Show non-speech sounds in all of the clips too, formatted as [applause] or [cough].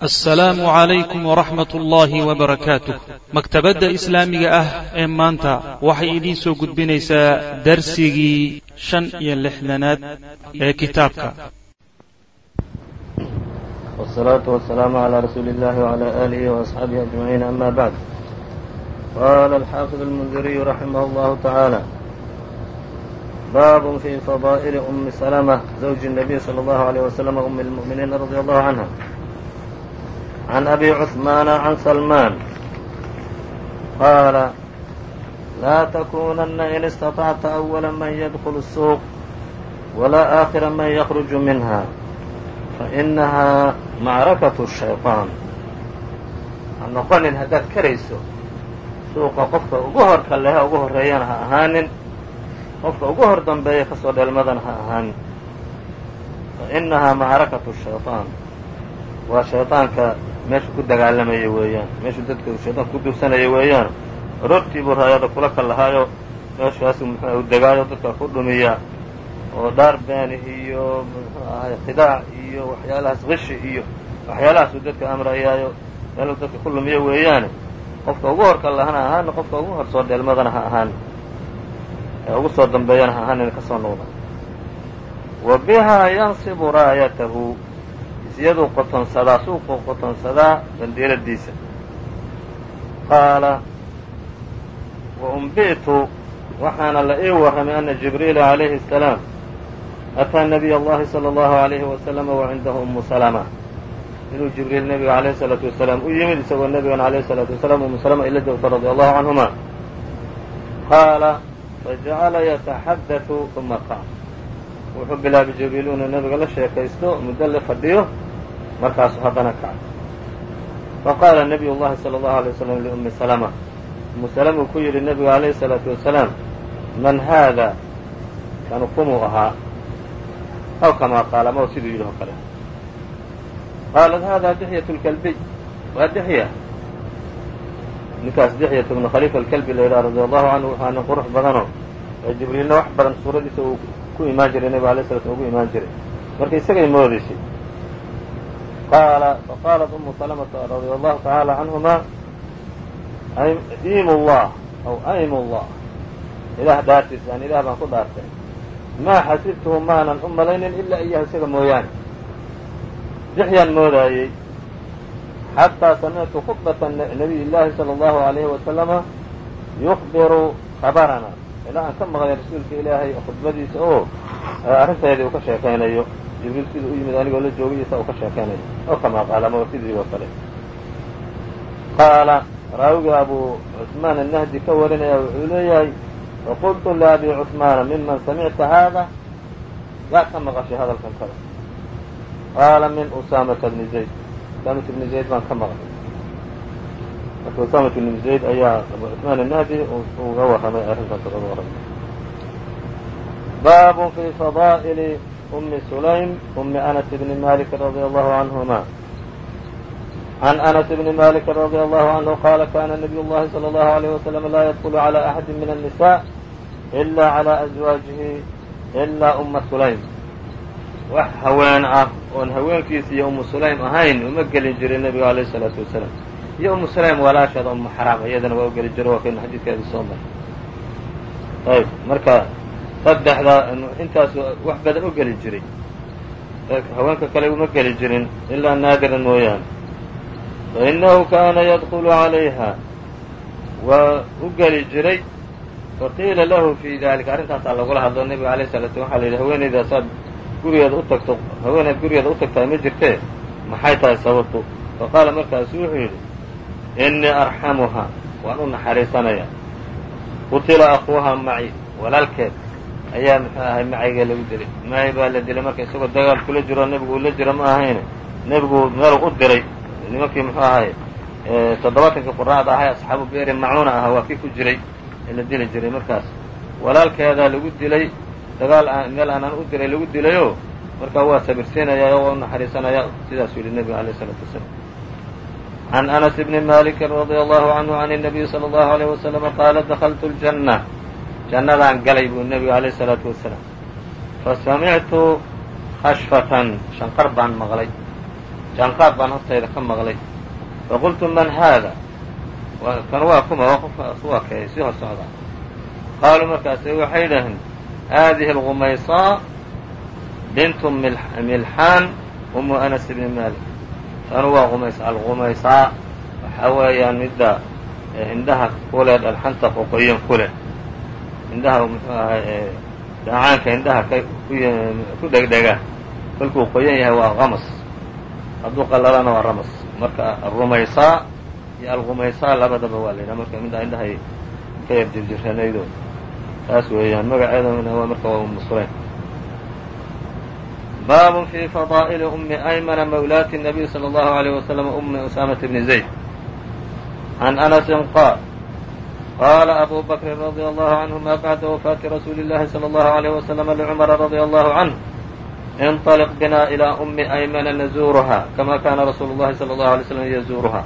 asalaamu calaykum waraxmat ullaahi wbarakaatu maktabadda islaamiga ah ee maanta waxay idiin soo gudbinaysaa darsigii shan iyo lixdanaad ee kitaabka. Wsalaatu wasalaamu calaa rasuuli illahi wcalaa aalihi waasxaabihi ajmaciin ama bacd. Qaala alxaafid almundiriyu raximah allahu tacaala baabun fii fadaa'ili umi salama zawji nabiy sala allahu alayh wasalam umi lmu'miniina radia allahu canha عن أbي cثmaan عن سلمان qاala laa تkunana in اstaطacta أوla man ydkل السوq وlaa آakhira man ykرج minha faإnahaa macrakaة الشhayطaan ha noqonin haddaad karayso suuqa qofka ugu horka lehe ugu horeeyana ha ahaanin qofka ugu hor dambeeya kasoo dheelmadana ha ahaanin faإnahaa macrakaة الشhayطaan waa shayطaanka meeshu ku dagaalamaya weeyaan meeshuu dadka shayطaanka ku duursanaya weeyaan aroortii buu raayada kula kalahaayo meeshaasu muxuu degaayo dadka ku dhumiya oo dhaar iyo muxuu khidaac iyo waxyaalahaas qishi iyo waxyaalahaasuu dadka amrayaayo meeluu dadka ku lumiyo weeyaane qofka ugu horka lahana ahaana qofka ugu hor soo dheelmadana ha ahaan ee ugu soo dambeeyana ha ahaanin ka soo noqda wa bihaa yansibu raayatahu iyaduu qotonsadaa suuquu qotonsadaa bandiiradiisa qaala wa umbi'tu waxaana la ii warramay ana jibriila calayhi الsalaam ataa nabiy اllahi salى اllahu عalayhi wasalama wa cindahu umu salama inuu jibriil nebiga alayh الsalaatu wasalaam u yimid isagoo nebigan alayh الsalaatu wasalaam umu salama ila joogta radi allahu canhuma qaala fajacala yataxadatu uma qaam wuxuu bilaabay jibriil inuu nebiga la sheekaysto muddo la fadhiyo markaasuu haddana kacay faqaala nabiy llahi salى اllahu alay waslam liumi salama umu salama uu ku yidhi nebigu alayhi الsalaatu wasalaam man haada kanu kumuu ahaa aw kamaa qaala maw siduu yidhi oo kale qaalat hada dixyaة اlkalbiy waa dixya ninkaas dixyat bnu khalifa alkalbi la yidhaha radi allahu canhu wuxuu nin qurux badanoo ee jibriilna wax badan suuradiisa uu ku imaan jiray nebiga alay slat ugu imaan jiray marka isagay moodaysay qaala faqaalat umu salamata radia allahu tacaala canhuma iimu llah aw aymu llah ilaah dhaartiisa aan ilaah baan ku dhaartay maa xasibtuhu maanan u malaynin ilaa iyahu isaga mooyaane dixyaan moodaayey xataa samictu khudbata nabiy llaahi salى allahu alayhi wasalama yukbiru khabarana ilaa aan ka maqlay rasuulka ilaahay khudbadiisa oo arrinteedii uu ka sheekaynayo jibriil siduu u yimid anigoo la joogaysa uu ka sheekaynayo oo kamaa qaala ma sidii oo kale. Qaala raawiga abu cusmaan annahdi ka warinaya wuxuu leeyahay faqultu liabi cusmaana miman samicta haada yaa ka maqashay hadalkan kale. Qaala min usaamata bni zayd. Usaamata bni zayd baan ka maqlay marka usaamata bni zayd ayaa abu cusmaan annahdi uga warramay arrintaas uga warramay baabun fi fadaa'ili umi sulaym umi anas bni malik radi allahu canhuma عن أنس بن مالك رضي الله عنه قال كان نبي الله صلى الله عليه وسلم لا يدخل على أحد من النساء إلا على أزواaجه إلا أma سulaym wax haween ah oon haweenkiisa iyo umu sulaym ahayn uma gelin jiray nebiga alayه الصلاaةu wasalaam iyo umu sulaym walaasheeda umu xaraam iyadana waa u geli jiro waa kaynu xadiidkeeda soo maray ayb marka saddexda intaas wax badan u geli jiray haweenka kale uma geli jirin ilaa naadiran mooyaane. Fainahu kaana yadkulu calayha waa u geli jiray. Faqiila lahu fi dalika arrintaasaa lagula hadlo nebiga alayh sala slam waxa la yidhi haweenaydaasaad gurigeeda u tagto haweenayd gurigeeda u tagtahay ma jirtee? Maxay tahay sababtu? Faqaala markaasu wuxuu yidhi innii arxamuha waan u naxariisanaya qutila akuuha maci walaalkeed ayaa muxuu ahay macayga lagu dilay maay baa la dilay marka isagoo dagaal kula jiro nebigu ula jiro ma ahayne nebigu meel u diray nimankii muxuu ahay toddobaatankii quraacda ahay asxaabu beeri macuuna ahaa waa kii ku jiray ee la dili jiray markaas walaalkeedaa lagu dilay dagaal meel aanan u diray lagu dilayoo markaa waa sabirsiinaya oo waa u naxariisanaya sidaasuu yidhi nebiga alayh isalaatu wasalaam can anas bni maliki radia allahu canhu can الnabiyi salى allahu alayh wasalama qaala dakltu اljanna jannadaan galay buu nebigu alayh الsalaatu wasalaam fasamictu khashfatan shanqar baan maqlay jaanqaad baan hortayda ka maqlay faqultu man haada kan waa kuma waa qofkaas waa kee sii hor socda qaaluu markaase waxay yidhaaheen haadihi algumaysaa bintu milxaan umu anas bni malik tanu waa qumays algumaysaa waxaa weeyaan midda indhaha kule dhalxanta qoqoyan ku leh indhaha muxuu ahay dhacaanka indhaha ku dhegdhega. Kolkuu qoyan yahay waa qamas hadduu qalalana waa ramas. Marka arumaysaa iyo algumaysaa labadaba waa la marka midda indhahay ka yar jirjiranaydo taas weeyaan magaceedana waa marka waa umu sulaym baab fi fadaa'ili umi aymana mawlaati الnabiy salى اllahu عalيyه waslm umi usaamata bni zayd can anasin qaal qaala abu bakrin radi allahu canهuma bacda wafaati rasuuli اllahi salى اllahu عalيyه waslm lcumara radi allahu canh inطaliq bina ilى umi aymana nazuuruha kama kana rasuulu اllahi salى اllahu alay slm yazuuruha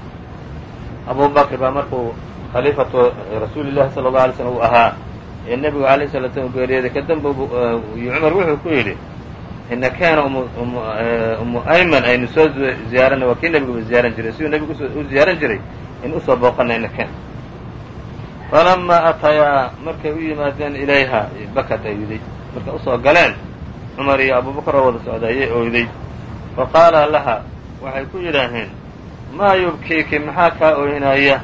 abu bakr baa markuu khaliifatu rasuuli llahi sala اlه alay slm uu ahaa ee nebigu alayh salaa slam geeriyooday kadamba cumar wuxuu ku yidhi ina keena umu ayman aynu soo ziyaaranay waa kii nebiguba ziyaaran jiray siduu nebigu u ziyaaran jiray in u soo booqana ina keen falamaa atayaa markay u yimaadeen ilayha bakad ayday markay u soo galeen cumar iyo abubakr oo wada socda ayay oyday faqaala laha waxay ku yidhaaheen maa yubkiiki maxaa kaa oohinaya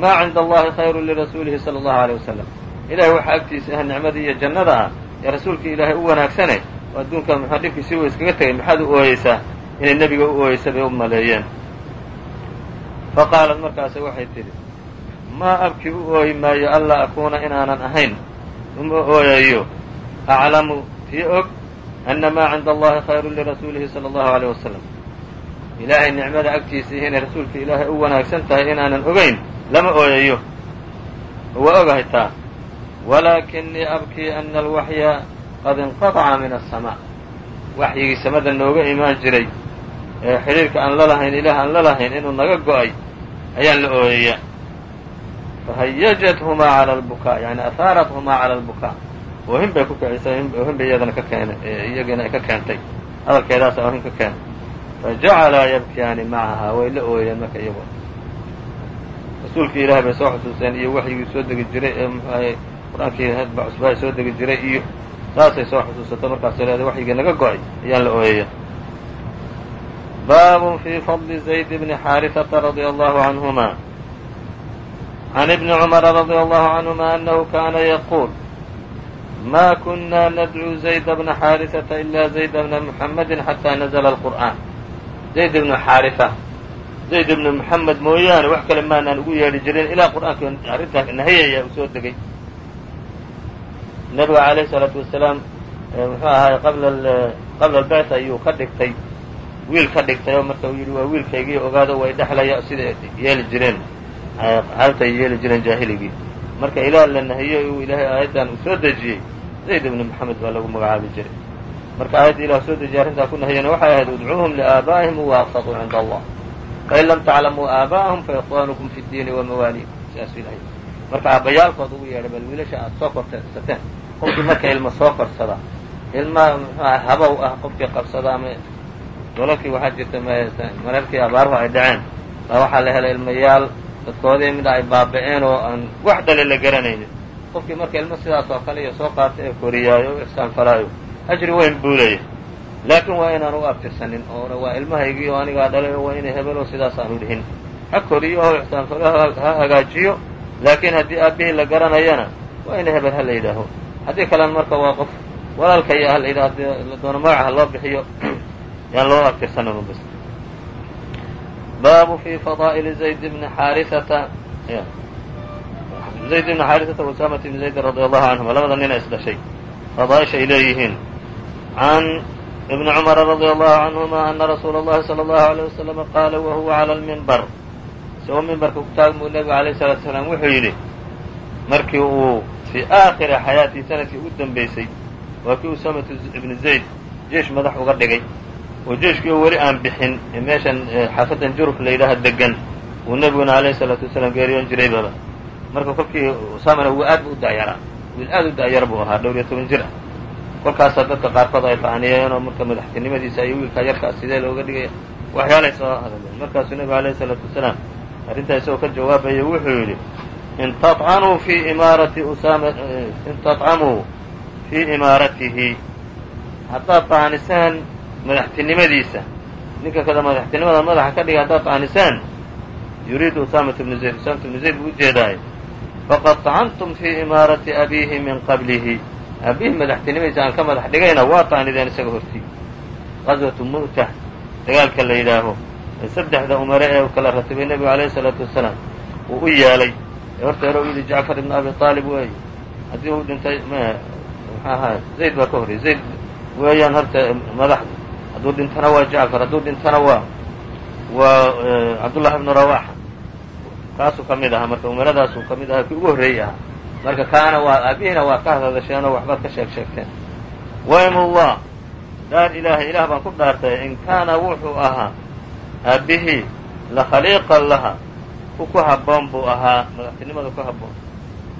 maa cinda allahi khayru lirasuulihi sala allahu aleyh wasalam ilahay waxaa agtiisa ah nicmadii iyo jannada ah ee rasuulkii ilaahay u wanaagsane adduunka muxuu dhibkiisii wa iskaga tegay maxaad u ooyeysaa inay nebiga u ooyeysa bay u maleeyeen? Fa qaalat markaase waxay tidhi maa abki u ooyi maayo anlaa akuuna inaanan ahayn? Uma ooyayo. Aclamu tii og ana maa cinda allahi khayru lirasuulihi sala allahu aleyh wasalam ilaahay nicmada agtiisa inay rasuulka ilaahay u wanaagsan tahay inaanan ogayn lama ooyayo. Waa ogahay taa walaakinii abkii ana alwaxya qad inqaطaca min aلsamaa waxyigii samada nooga imaan jiray ee xidhiirka aan la lahayn ilaah aan la lahayn inuu naga go'ay ayaan la ooyaya fahayajathumaa cala albukaa yani ahaarathumaa cala albukaa. Oohin bay ku kicisay oohin bay iyadana ka keen iyagina ka keentay. Hadalkeedaasa oohin ka keentay fajacalaa yabkiyaani macahaa way la ooyeen marka iyago rasuulkii ilahay bay soo xusuusteen iyo waxyigii soo degi jiray ee muxuu ahay qur'aankii hadba cusbaa soo degi jiray iyo saasay soo xusuusato markaasay leeday waxyigii naga go-ay ayaan la ooyaya baabun fii fadli zayd bni xaariثata radia allahu canhuma can ibni cumara radia allahu canhuma anahu kana yaquul ma kuna nadcuu zayda bna xaariثata ila zayda bna muxamadi xataa nazla alqur'aan zayd ibnu xaariثa zayd ibnu moxamed mooyaane wax kale maanaan ugu yeedhi jirin ilaa qur'aankii arrintaa nahiyaya uu soo degay nebiga calayh isalaatu wasalaam muxuu ahaay qabla albert ayuu ka dhigtay wiil ka dhigtay oo marka uu yidhi waa wiilkaygii ogaado way dhexlaya siday yeeli jireen. Xaaltay yeeli jireen jaahiligii marka ilaah la nahiyey uu ilaahay aayaddan uu soo dejiyey zayd ibni maxamed baa lagu magacaabi jiray. Marka aayadda ilah soo dejiyay arrintaa ku nahiyana waxay ahayd udcuuhum liaabaa'ihim huwa cinda allah. Fain lam taclamuu aaba'ahum fa ikhwaanukum fi ddiini wa mawaaliikum sidaasuu ilahay marka aabbayaalkood ugu yeedhay bal wiilasha aad soo korsateen qofkii marka ilma soo korsada ilma mxuah habow ah qofkii qabsada ama dolalkii waxaa jirta mararkii abaaruhu ay dhaceen. Baa waxaa la helay ilmayaal dadkoodii mida ay baaba'een oo aan wax dhale la garanaynin. Qofkii marka ilmo sidaas oo kale iyo soo qaata ee koriyaayo o ixsaan falaayo ajri weyn buu leeyahy laakiin waa inaan u abtirsanin oo waa ilmahaygii oo anigaa dhalay oo waa inay hebelo sidaas aanu dhihin. Ha koriyo oo ixsaan falo ha hagaajiyo laakiin haddii aabbihii la garanayana waa ina hebel ha la yidhaaho haddii kalena marka waa qof walaalkaya ha la yidhaho haddii la doono magaca ha loo bixiyo [clears throat] yaan loo abtirsanin bas baabu fi fadaa'ili zayd bni xaariata zayd ibni xaariثata usaamata bni zaydin radi allahu canhuma labada nina is dhashay fadaaisha ay leeyihiin can ibni cumara radi allahu canhuma ana rasuula اllahi salى allahu alيyه waslama qaala wahuwa calى lmimbar isagoo mimbarka ku taagmuu nebigu alayh الsalatu salaam wuxuu yidhi markii uu fii aakhiri xayaatii sannadkii ugu dambeysay waa kii usaamatu ibni zayd jeesh madax uga dhigay oo jeeshkii oo weli aan bixin ee meeshan xaafadan juruf la yidhaaha degan uu nebiguna alayhi salaatu wasalaam geeriyoon jiraybaba marka kolkii usaamana uu aad bu u da'yaraa wiil aad u da'yar buu ahaa dhowr iyo toban jir. Ah kolkaasaa dadka qaarkood ay fahaniyeen oo marka madaxtinimadiisa iyo wiilkaa yarkaa sidee looga dhigaya waxyaalay soo hadleen. Markaasuu nebigu alayh isalaatu wasalaam arrintaa isagoo ka jawaabaya wuxuu yidhi in taطcanuu fii imaarati usaama in taطcamuu fii imaaratihi. Haddaad taanisaan madaxtinimadiisa ninka kada madaxtinimada madaxa ka dhigay haddaad taanisaan yuriidu usaamata bnu zayd usaamata bnu zayd buu ujeedaay faqad tacantum fii imaarati abiihi min qablihi. Aabbihi madaxtinimadiisa aan ka madax dhigayna waa taanideen isaga hortii. Qaswatu mu'ta dagaalka la yidhaaho saddexda umare ee kala ratibay nebigu alayhi isalaatu wasalaam uu u yeelay ee horta hore u yidhi jacfar ibnu abi aalib weeye haddii uu dhintay maxaa ahaa? Zayd baa ka horreyy zayd weeyaan horta madaxda hadduu dhintana waa jacfar hadduu dhintana waa waa cabdullahi ibnu rawaxa kaasuu ka mid ahaa marka umaradaasuu ka mid ahaa kii ugu horreeyey ahaa. Marka kaana waa aabihina waa ka hadadasheenoo waxbaad ka sheeg sheegteen waymullah dhaar ilaahay ilaah baan ku dhaartay in kaana wuxuu ahaa aabbihii la khaliiqan laha. Ku ku habboon buu ahaa madaxtinimada ku habboon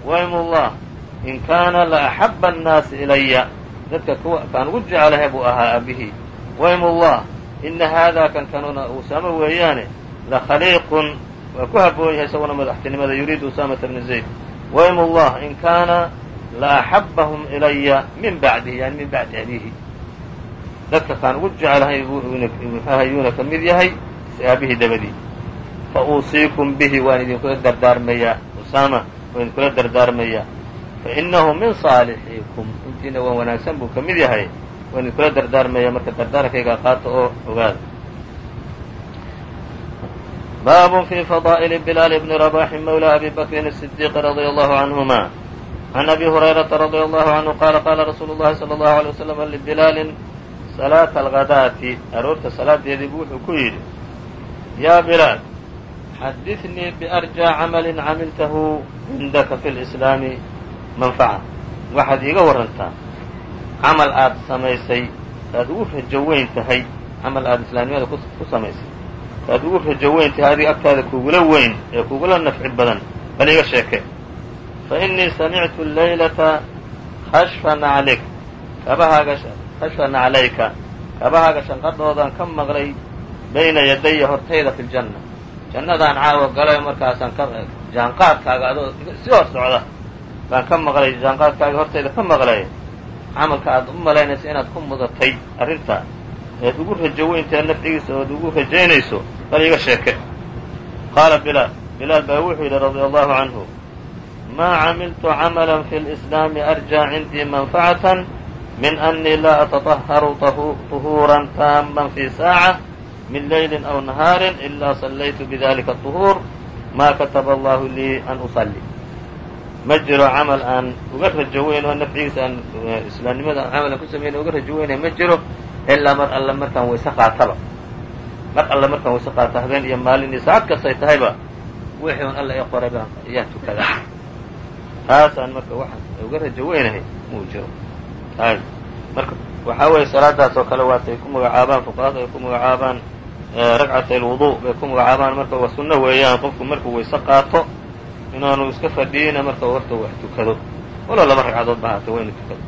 waymullah in kaana la axabba annaasi ilaya dadka kaan ugu jecelahay buu ahaa aabbihii waymullah ina haadaa kan kanuna usaamo weeyaane la khaliiqun waa ku habboon yahay isaguna madaxtinimada yuriidu usaamata bna zayd. Waymullah in kaana la axabbahum ilaya min bacdihi yani min bacdi abiihi dadka kaan ugu jecelahay muxuaha yuuna ka mid yahay aabihii dabadii fa uusiikum bihi waan idinkula dardaarmayaa usaama waan idinkula dardaarmayaa fainahu min saalixiikum intiina waan wanaagsan buu ka mid yahay waan idinkula dardaarmaya marka dardaarankaygaa qaata oo ogaada baab fi fadaa'ل بlال بن رباح mولى أbي بكر الصديq رضي الله عنهma عن أbي هريرة رضي الله عنه qال qاla رsuuل الlahi صلى الله عليه وسلم لبlاal صلاaة الغadاةi aroorta salaadeedii bu wuxuu ku yidhi ya bilaal xadinii barjaa camalin camiltahu cindaka fi lislaami manfaca waxaad iiga warantaa camal aad samaysay taad ugu rajo weyn tahay camal aad islaamnimada ku samaysay taad ugu rajo weyn tahay adiga agtaada kugula weyn ee kugula nafci badan bal iga sheeke fainii samictu laylata khashfan alayk kabahaaga khashfana ka maqlay bayna yadaya hortayda fi ljanna jannadaan caawa galay markaasaan ka jaanqaadkaaga adoo si hor socda. Baan ka maqlay jaanqaadkaaga hortayda ka maqlay. Camalka aad u malaynayso inaad ku mudatay arrintaa eed ugu rajo weyntae nafcigiisa ood ugu rajaynayso bal iga sheeke. Qaala bilaal. Bilaal baa wuxuu yidhi radia allahu canhu maa camiltu camala fi lislaami arjaa cindii manfacatan min annii laa ataطaharu طuhuuran taaman fi saaca min leylin aw nahaarin ilaa sallaytu bidalika طuhuur maa kataba allahu lii an usalli. Ma jiro camal aan uga rajo oo nafcigiisa aan islaamnimada aan camal ku sameyn uga rajo ma jiro ilaa mar alle markaan wayse qaataba. Mar alle markaan wayse qaato habeen iyo maalin iyo saacad kastay tahayba wixii un alla ii qoray baan ayaan tukadaa taasaan marka waxaan uga rajo muu jiro. Marka waxaa weeye salaadaas oo kale waatay ku magacaabaan fuqahada ay ku magacaabaan ragcatay alwudu bay ku magacaabaan marka waa sunno weeyaan qofku markuu wayse qaato inaanu iska fadhiyina marka horta wax tukado. Walo laba ragcadood ba haatay waa tukado.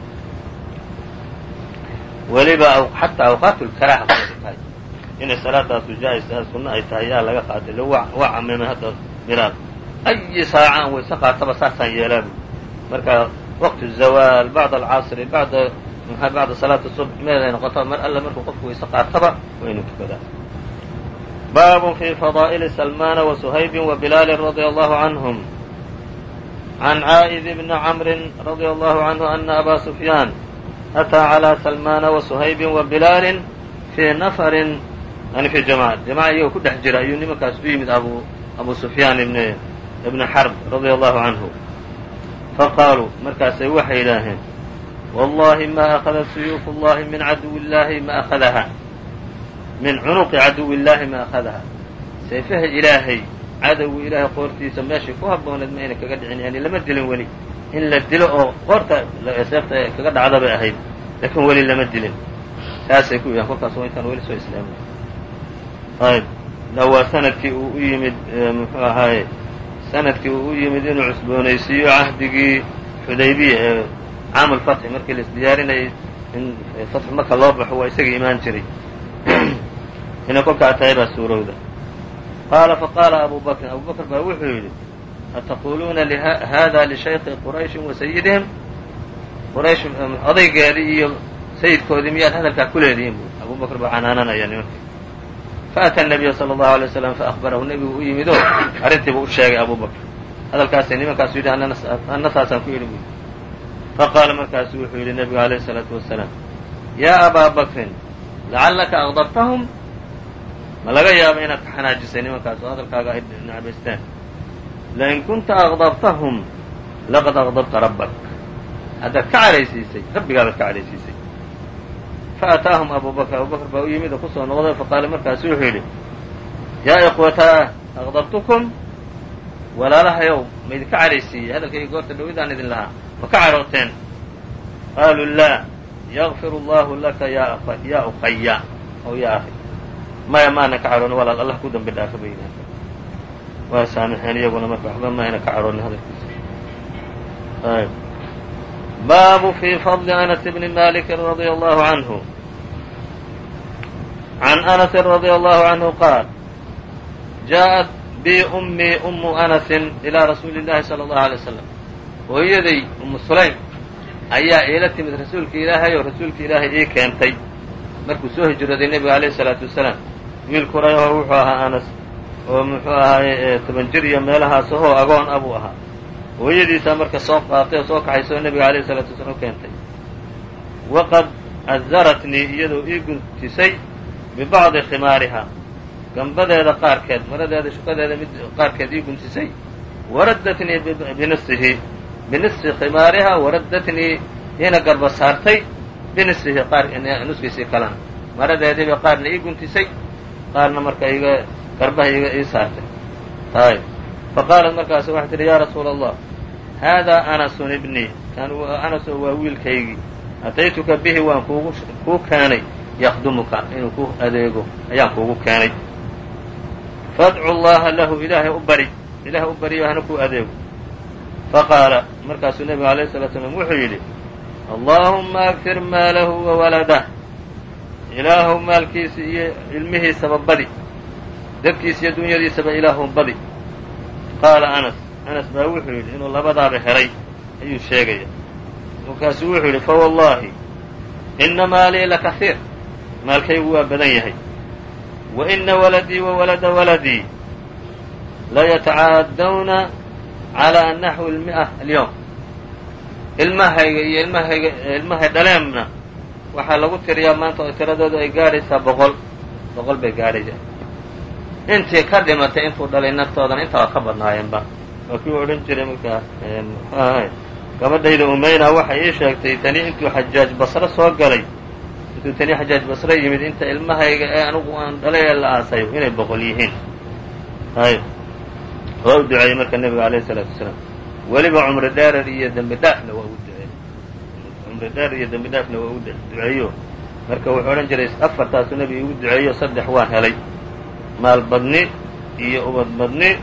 Weliba xataa awqaatulkaraaha kuay tahay. Inay salaadaasu jaa-isa sunno ay tahay yaa laga qaatay lo waa camimay hadda bilaal ayi saaca aan wayse qaataba saasaan yeelaa bu marka waqtu zawaal bacda alcasri bacda bacda salaati subx meeday noqotaba mar alle markuu qofku wayse qaataba waa tukadaa baab fi fadaa'ili salmana وsuhaybi وbilaali radي allahu canهum can caa'id bni camri radي allahu canhu ana aba sufyaan أtىa عlى salmana وsuhaybi وbilaali fii nafrin yani fi jamaca jamaca iyagoo ku dhex jira ayuu nimankaas u yimid abu abu sufyaan ibn ibni xarb radي allahu canhu faqaaluu markaasay waxay yidhaaheen wallahi ma أkhada suyuuf اllahi min caduw اllahi ma أkhadaha min cunuqi caduw illaahi ma akhadaha sayfaha ilaahay cadowga ilaahay qoortiisa meeshay ku habbooneed ma ayna kaga dhicin yani lama dilin weli in la dilo oo qoorta seefta kaga dhacda bay ahayd laakiin weli lama dilin saasay ku yahan kolkaas intaan weli soo islaamin ayb waa sannadkii uu u yimid muxuu ahaaye sannadkii uu u yimid inuu cusboonaysiiyo cahdigii xudaybiya ee caam alfatxi markii la isdiyaarinayay in fatxu marka loo baxo waa isaga imaan jiray inay kolkaa tahay baa suurowda qaala faqaala abu bakrin abu bakr baa wuxuu yidhi ataquuluuna hada lishayki qurayshi wa sayidihim quraysh odaygeedii iyo sayidkoodii miyaad hadalkaa ku leedihiin bu abu bakr baa canaananaya nimankii faأtى النabiya slى الlaهu عalيه وsلم faأخbarahu nebigu u yimid oo arrintiibu u sheegay abu bakr hadalkaasay nimankaasu yidhi anna saasaan ku yidhi bu faqaala markaasu wuxuu yidhi nebigu عalيه الصلاaةu وaسلام yaa abaa bakrin lacallaka aqdabtahum ma laga yaaba inaad ka xanaajisay nimankaas oo hadalkaaga ay necbaysteen lain kunta aqdabtahum laqad aqdabta rabbak. Haddaad ka cadhaysiisay rabbigaabaad ka cadhaysiisay faataahum abu bakr abu bakr baa u yimid oo ku soo noqday faqaala markaasu wuxuu yidhi yaa ikhwataa aqdabtukum walaalahayow ma idinka cadhaysiiyey hadalkayga goorta dhowidaan idin lahaa ma ka cadhooteen qaaluu laa yakfir allahu laka yaa ukhaya ow yaa akhi maya maana ka cadhooni walaal allah ku dambi dhaafa bay yidhahdeen waa saamixeen iyaguna marka waxba maayna ka cadhoonin hadalkiisa ayb baabu fi fadli anas bni maliki radia allahu canhu can anasi radia allahu canhu qaal jaaءat bi ummii umu anasin ilaa rasuuli اllahi salى allahu alay waslam hooyaday umu sulaym ayaa iila timid rasuulka ilaahay oo rasuulka ilaahay ii keentay markuu soo hijrooday nebiga alayh الsalaatu wasalaam wiilku rayaho wuxuu ahaa anas oo muxuu ahaay toban jir iyo meelahaas ahoo agoon a buu ahaa. Hooyadiisaa marka soo qaatay oo soo kaxaysay oo nebiga alayh الsalaatu wasalaam keentay. Waqad azaratnii iyadoo ii guntisay bibacdi khimaariha. Gambadeeda qaarkeed maradeeda shukadeeda mid qaarkeed ii guntisay waraddatnii binisihi binisfi khimaariha waraddatnii iina garba saartay. Binisihi nuskiisii kalena. Maradeediiba qaarna ii guntisay qaarna marka iga garbaha iga ii saartay. Ay faqaalat markaas waxay tidhi yaa rasuula allah haadaa anasun ibnii kan anas oo waa wiilkaygii ataytuka bihi waan kuugu kuu keenay yakdumuka inuu ku adeego ayaan kuugu keenay. Fadcu llaha lahu ilaahay u bari ilaahay u bariyo hana kuu adeego. Faqaala markaasuu nebigu alayh الsalatu slam wuxuu yidhi allaahuma agfir maalahu wa waladah ilaahu maalkiisa iyo ilmihiisaba badi dadkiisa iyo dunyadiisaba ilaahu badi qaala anas anas baa wuxuu yidhi inuu labadaaba helay ayuu sheegaya markaasuu wuxuu yidhi fawallahi ina maalii lakaiir maalkaygu waa badan yahay wa ina waladii wa walada waladii layatacaadawna calىa naxwi اlmi'a alyowm ilmahayga iyo ilmahayga ilmahay dhaleemna waxaa lagu tiriyaa maanta oo tiradoodu ay gaadhaysaa boqol boqol bay gaadhaysaa intii ka dhimatay intuu dhalay naftoodana intaa ka badnaayeenba waa kii odhan jiray markaa muxuu gabadhayda umayna waxay ii sheegtay tani intuu xajaaj basre soo galay. Intuu tani xajaaj basre yimid inta ilmahayga ee anigu aan dhalay ee la aasayo inay boqol yihiin. Ayb waa u duceeyey marka nebiga alayh isalaatu wasalaam weliba cumri dheerer iyo dembi dhaafna waa ugu cumri dheer iyo dembi dhaafna waa ugu duceeyo. Marka wuxuu odhan jiray afartaasuu nebiga igu duceeyo saddex waan helay. Maal badni iyo ubad badni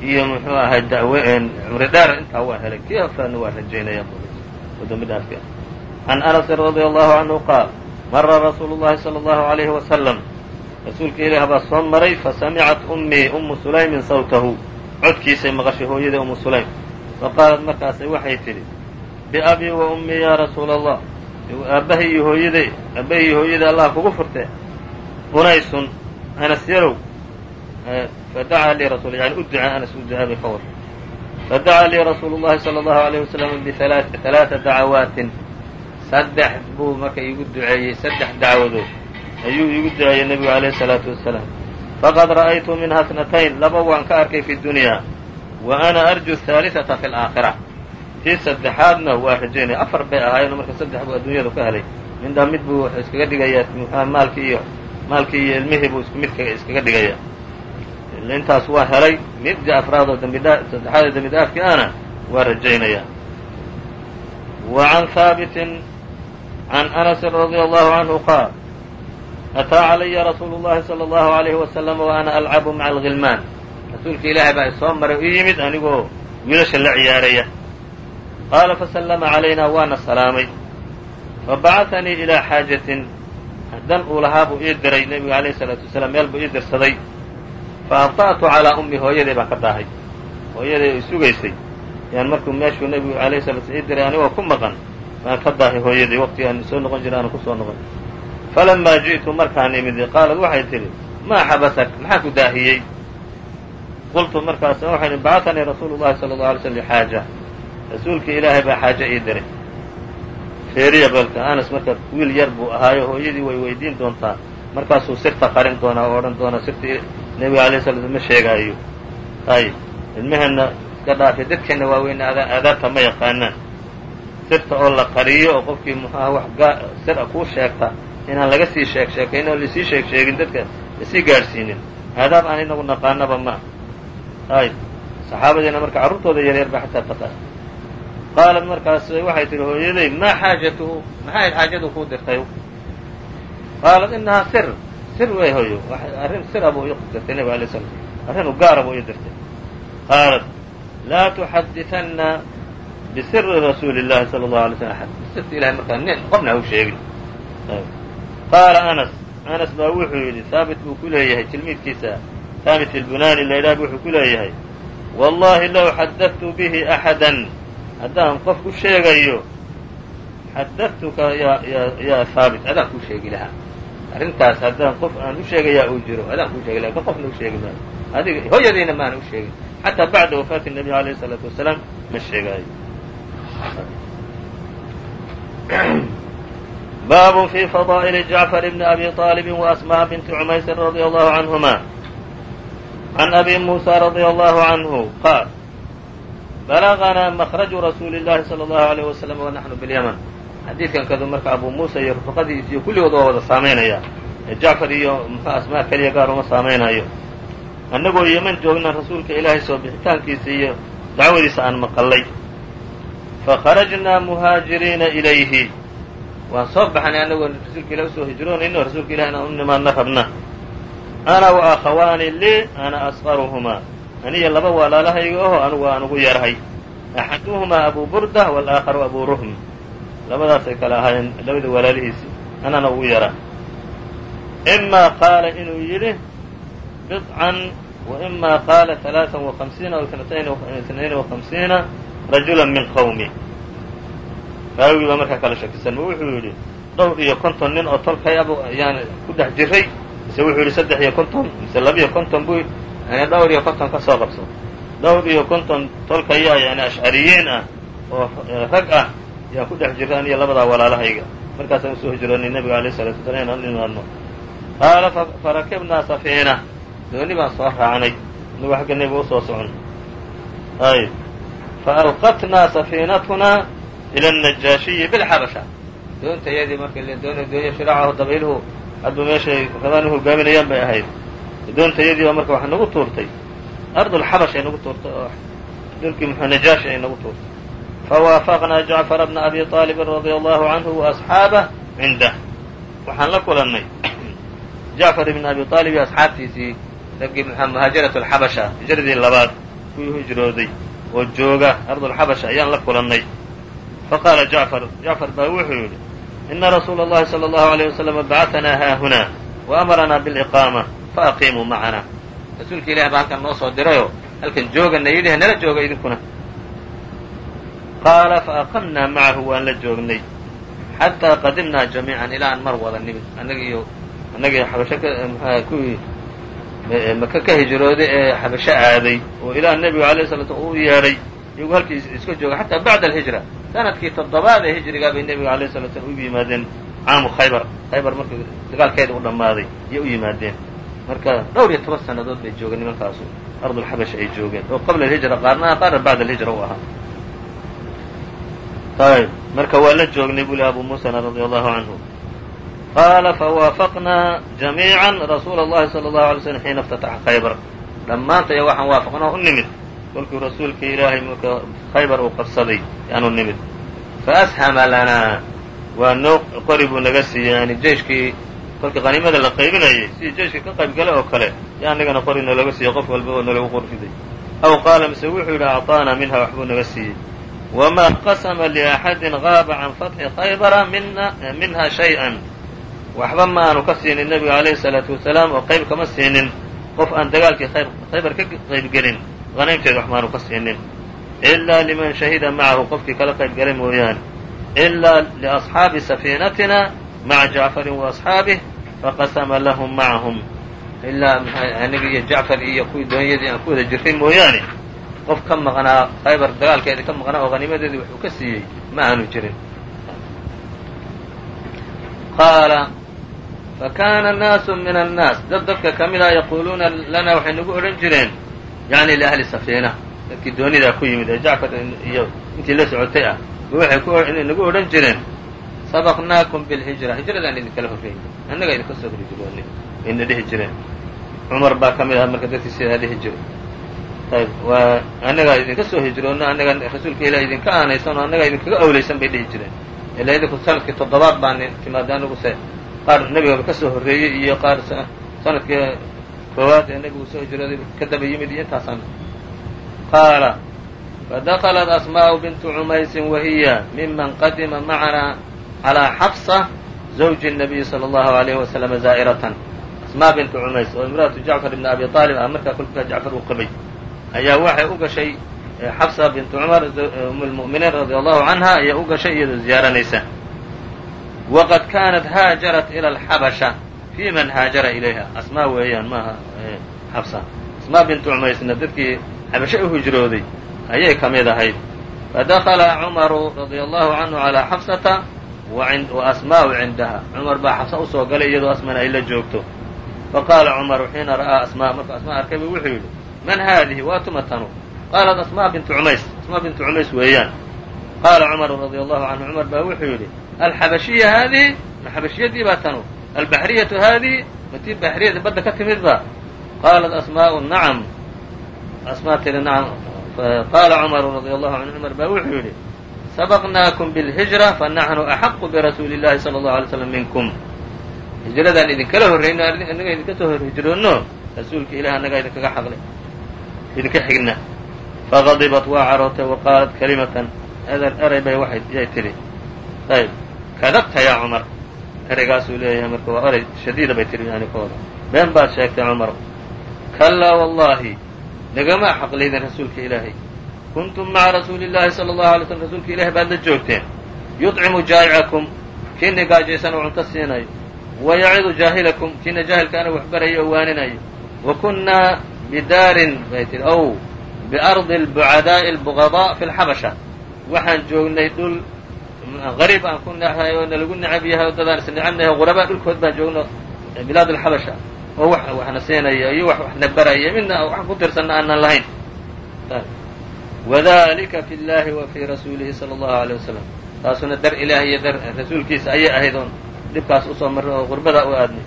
iyo muxuu ahay dawe cumri dheer intaa waan helay. Kii afraadna waan rajaynaya oo dembi dhaafki ah can anasin radia allahu canhu qaal mara rasuulu llahi salى allahu alayhi wasalam rasuulka ilaah baa soo maray fasamicat ummii ummu sulaymin sawtahu. Codkiisay maqashay hooyada umu sulaym. Faqaalat markaasay waxay tidhi biabii wa ummii yaa rasuula allah aabbahay iyo hooyaday aabbahay iyo hooyada allah kugu furtee unaysun anas yarow fadacaa lii rasul yani u ducee anas u ducee bay ka war fadacaa lii rasuulu llahi salى allahu alayh wasalam bihalaaثa dacawaatin saddex buu marka iigu duceeyey saddex dacwadood ayuu iigu duceeyey nebigu alayh الsalaatu wasalaam faqad ra'aytu minha اtnatayn laba waan ka arkay fi dunyaa wa ana arju الhaaliثata fi اlaakhira tii saddexaadna waa rajaynaya afar bay ahaayeen marka saddex buu adduunyadu ka helay. Middaa mid buu iskaga dhigayaa maalkii iyo maalkii iyo ilmihii buu isku mid iskaga dhigaya intaas waa helay. Midda afraad oo dambidhaa saddexaad ee dembi dhaafkii ana waa rajaynaya wa can haabitin can anasin radia allahu canhu qaal ataa calaya rasuulu llahi salى allahu alayhi wasalam wa ana alcabu maca alghilmaan. Rasuulka ilaahay baa isoo maray u yimid anigoo wiilasha la ciyaaraya qaala fasallama calayna waana salaamay fabacatanii ilaa xaajatin dan uu lahaa buu ii diray nebiga alayh isalaatu wasalaam meel buu ii dirsaday fa abطa'tu calaa ummi hooyaday baan ka daahay hooyaday ay sugaysay yaan markuu meeshuu nebigu alayh salatu ii diray anigoo ku maqan baan ka daahay hooyaday waqti aan soo noqon jira aanu ku soo noqon falamaa ji'tu markaan imid qaalad waxay tidhi maa xabasak maxaa ku daahiyey qultu markaas waxay idhi bacatanii rasuulu llahi sala allau alay slm lixaaja rasuulkii ilaahay baa xaajo ii diray. Feeriya balka anas marka wiil yar buu ahaayo hooyadii way weydiin doontaa. Markaasuu sirta qarin doonaa oo odhan doonaa sirtii nebiga alay sla ma sheegaayo. Ayb ilmaheenna iska dhaafay dadkeenna waaweyne aadaabta ma yaqaanaan. Sirta oo la qariyo oo qofkii muxuaha wax sir a kuu sheegta inaan laga sii sheeg sheekayn oo la sii sheeg sheegin dadka la sii gaadhsiinin aadaab aan inagu naqaanaba ma. Ayb saxaabadiina marka carruurtooda yaryar ba xataa taqaan qaalat markaas waxay tihi hooyaday maa xaajatuhu maxay xaajadu kuu dirtay qaalat inahaa sir sir wey hooyo arrin sira buu ii dirtay nebiga alay slam arrin u gaara buu ii dirtay qaalat laa tuxadiثanna bisiri rasuuli llahi sala allahu alay slm axad sirta ilahay markaa nin qofna hau sheegin qaala anas anas baa wuxuu yidhi haabit buu ku leeyahay tilmiidkiisa haamit ilbunaani laydhaah wuxuu ku leeyahay wallahi low xadadtu bihi axada haddaan qof ku sheegayo xadadtuka yaa haabit adaan kuu sheegi lahaa arrintaas haddaan qof aan u sheegayaa uu jiro adaan kuu sheegi laha ka qofna u sheegi maayo adiga hooyadayna maana u sheegin xataa bacda wafaati الnabiy alayh الsalaatu wasalaam ma sheegaayo [clears throat] bab fi fضائل جعفر بن أbي طالب وأسmاء بنت عmayس رضي الله عنهma عن أbي موسى رضي الله عنه qاal بلغnaa مخرج رsuuل اللhi صلى الله عليه وسلم ونحن باليمن xadiidkan kadu marka abu muusa iyo rufaqadiis iyo kulligood waa wada saamaynaya jacfar iyo mxu asmaa keliya gaar uma saamaynayo annagoo yeman joogna rasuulka ilaahay soo bixitaankiisa iyo dacwadiisa aan maqallay fakharajnaa muhaajiriina ilayhi waan soo baxnay annagoo rasuulka ilah usoo hijroonayno rasuulka ilahi inaan u nimaadna rabna ana wa akhawaani lii ana asqaruhumaa aniyo laba walaalahayga aho anugu aan ugu yarahay axaduhumaa abu burda walaakharu abu ruhm labadaasay kale ahaayeen labada walaalihiisi anana ugu yaraa imaa qaala inuu yidhi bidcan wa imaa qaala ثalaaثan وahamsiina aw اثnayn وahamsiina rajula min qawmi raawigii baa markaa kala shakisan ma wuxuu yidhi dhowr iyo konton nin oo tolkay ab ayaan ku dhex jiray mise wuxuu yidhi saddex iyo konton mise labiyo konton bu dhowr iyo konton ka soo soo qabso. Dhowr iyo konton tolkayaa yani ashcariyiin ah oo rag ah yaan ku dhex jirra aniyo labadaa walaalahayga. Markaasaan u soo hijroonay nabiga alayh salatu wasalaam inaan nimaadno qaala farakibnaa safiina. Dooni baan soo raacnay. Inagoo xagga nebiga u soo soconno ayb faalqatnaa safiinatunaa ila anajaashiyi bilxabasha doontayadii marka doona doonya shiraacaho dabayluhu hadba meeshay rabaan u hogaaminayaan bay ahayd doontayadii baa marka waxay nagu tuurtay ardulxabash ay nagu tuurtay oo dhulkii mxuu najaashi ay nagu tuurtay fawaafaqnaa jacfara bna abi طaalibin radia allahu canhu waasxaabah cindah waxaan la kulannay jacfar ibn abi aalib iyo asxaabtiisii raggii muhaajirat alxabasha hijradii labaad kuwii hijrooday oo jooga ardulxabasha ayaan la kulannay faqaala jacfar jacfar baa wuxuu yidhi ina rasuula اllahi salى اllahu عalيه waslama bacatanaa haahunaa waamaranaa biliqaama faaqiimuu macana rasuulka ilahi baa halkan noo soo dirayoo halkan joogana yidhi nala jooga idinkuna qaala faaqamnaa macahu waan la joognay xataa qadimnaa jamiican ilaa aan mar wada nimid annaga iyo annagii xabasho kuwii maka ka hijrooday ee xabasho aaday oo ilaa nebigu alayh salatu u yeedhay iyagu halkii iska jooga xataa bacda alhijra sannadkii toddobaad ee hijrigaa bay nebiga salatu slam ugu yimaadeen caamu khaybar khaybar markii dagaalkeeda u dhammaaday iyo u yimaadeen marka dhowr iyo toban sannadood bay joogeen nimankaasu ardulxabasha ay joogeen oo qabla alhijra qaarna qaarna bacda alhijra u ahaa ayb marka waa la joognay buli abu muusana radia allahu canhu qaala fawaafaqnaa jamiica rasuula اllahi salى اllahu alay slm xiina اftataxa khaybar dhammaantaya waxaan waafaqnaa u nimid kolkuu rasuulka ilaahay marka khaybar uu qabsaday yaanu nimid faashama lanaa waa noo qori buu naga siiyey yani jeyshkii kolkii qaniimada la qaybinayay sidii jeyshka ka qayb qaybgale oo kale yaa nagana qori nalaga siiyey qof walba oo nalagu qorriday aw qaala mise wuxuu yidhi acطaana minha waxbuu naga siiyey. Wamaa qasama liaxadin haaba can fatxi khaybara minha shay-an. Waxba ma aanu ka siinin nebiga calayhi salaatu wasalaam oo qayb kama siinin. Qof aan dagaalkii khaybar ka qaybgelin qanaymteed wax maanu ka siinin. Ilaa liman shahida macahu qofkii kala qayb galay mooyaane. Ilaa liasxaabi safiinatina maca jacfarin wa asxaabih faqasama lahum macahum ilaa aniga iyo jacfar iyo kuwii doonyadii aan ku wada jirtay mooyaane qof ka maqnaa khaybar dagaalkeedii ka maqnaa oo haniimadeedii wax uu ka siiyey ma aanu jirin qaala fakana naasu min annaas dad dadka ka mid ah yaquuluuna lana waxay nagu odhan jireen yani liahli safiina dadkii doonidaa ku yimid ee jacfar intii la socotay ah waxay nagu odhan jireen sabaqnaakum bilhijra hijradaan idinkala horreeyey annagaa idinka soo hijroonay ayna dhihi jireen cumar baa ka mid aha marka dadkii sidaa dhihi jiray. Ayb waa annagaa idinka soo hijroonno annaga rasuulka ilah idinka aanaysan oo annagaa idinkaga awlaysan bay dhihi jireen. Ilaa idinku sannadkii toddobaad baan timaada aniguse qaar nebigaba ka soo horreeyey iyo qaar sannadkii koowaad ee nebigu soo hijrooday ka daba yimid iyo intaasaan. Qaala fadaklat asmaaءu bintu cumaysin wahiya miman qadima macana calىa xafsa zawji الnabiyi salى اllahu عalayh waslama zaa'iratan asmaa bintu cumays oo imra'atu jacfar ibn abi aalib ah markaa kolkaa jacfar uu qabay ayaa waxay u gashay xafsa bintu cumar um lmu'miniin radi allahu canha ayaa u gashay iyadoo ziyaaranaysa waqad kaanat haajarat ilى alxabasha fi man haajara ilayha asmaa weeyaan maaha xafsa asmaa bintu cumaysna dadkii xabashe u hijrooday ayay ka mid ahayd fadakla cumaru radia allahu canhu calىa xafsata wa cindaha cumar baa xafsa u soo galay iyadoo asmana ay la joogto faqaala cumaru xiina ra'aa asmaa markuu asmaa arkay buu wuxuu yidhi man haadihi waa tuma tanu qaalat asmaa bintu cumays asmaa bintu cumays weeyaan qaala cumaru radia allahu canhu cumar baa wuxuu yidhi alxabashiya haadihi ma xabashiyadii baa tanu albaxriyatu haadihi matii baxriyada badda ka timid ba qaalat asmaa'u nacam asmaa tiri nacam qaala cumaru radia allahu canhu cumar baa wuxuu yidhi sabaqnaakum bilhijra fanaxnu axaqu birasuuli llahi sala allahu alay slam minkum. Hijradaan idinkala horrayno anaga idinka soo hor hijroonno rasuulka ilaah annagaa idinkaga xaqle idinka xigna. Faqadibat waa carootay wa qaalat kalimatan edan eray bay waxayay tidhi. Ayb kadabta yaa cumar. Ereygaasuu leeyahay marka waa eray shadiida bay tidhi yani kooda. Been baad sheegtay cumar? Kallaa wallahi nagama xaqlaydin rasuulka ilaahay kuntum maca rasuuli llahi sala allahu alay slm rasuulka ilahi baad la joogteen yudcimu jaa'icakum kiina gaajaysan oo cunto siinayo wa yacidu jaahilakum kiina jaahilkaana wax barayo oo waaninayo wa kunnaa bidaarin bay tihi ow biardi albucadaa'i albugadaa fi lxabasha waxaan joognay dhul qariib aan ku nahay oo nalagu necab yahay oo dadaan isnecabnahay qurabaa dhulkood baan joogno bilaad alxabasha oo wax waxna siinaya iyo wax waxna baraya midna wax ku tirsanna aanan lahayn wadalika fi llahi wa fii rasuulihi sala allahu aleyh wasalam taasuna dar ilaah iyo dar rasuulkiisa ayay ahayd oon dhibkaas u soo marray oo qurbada u aadnay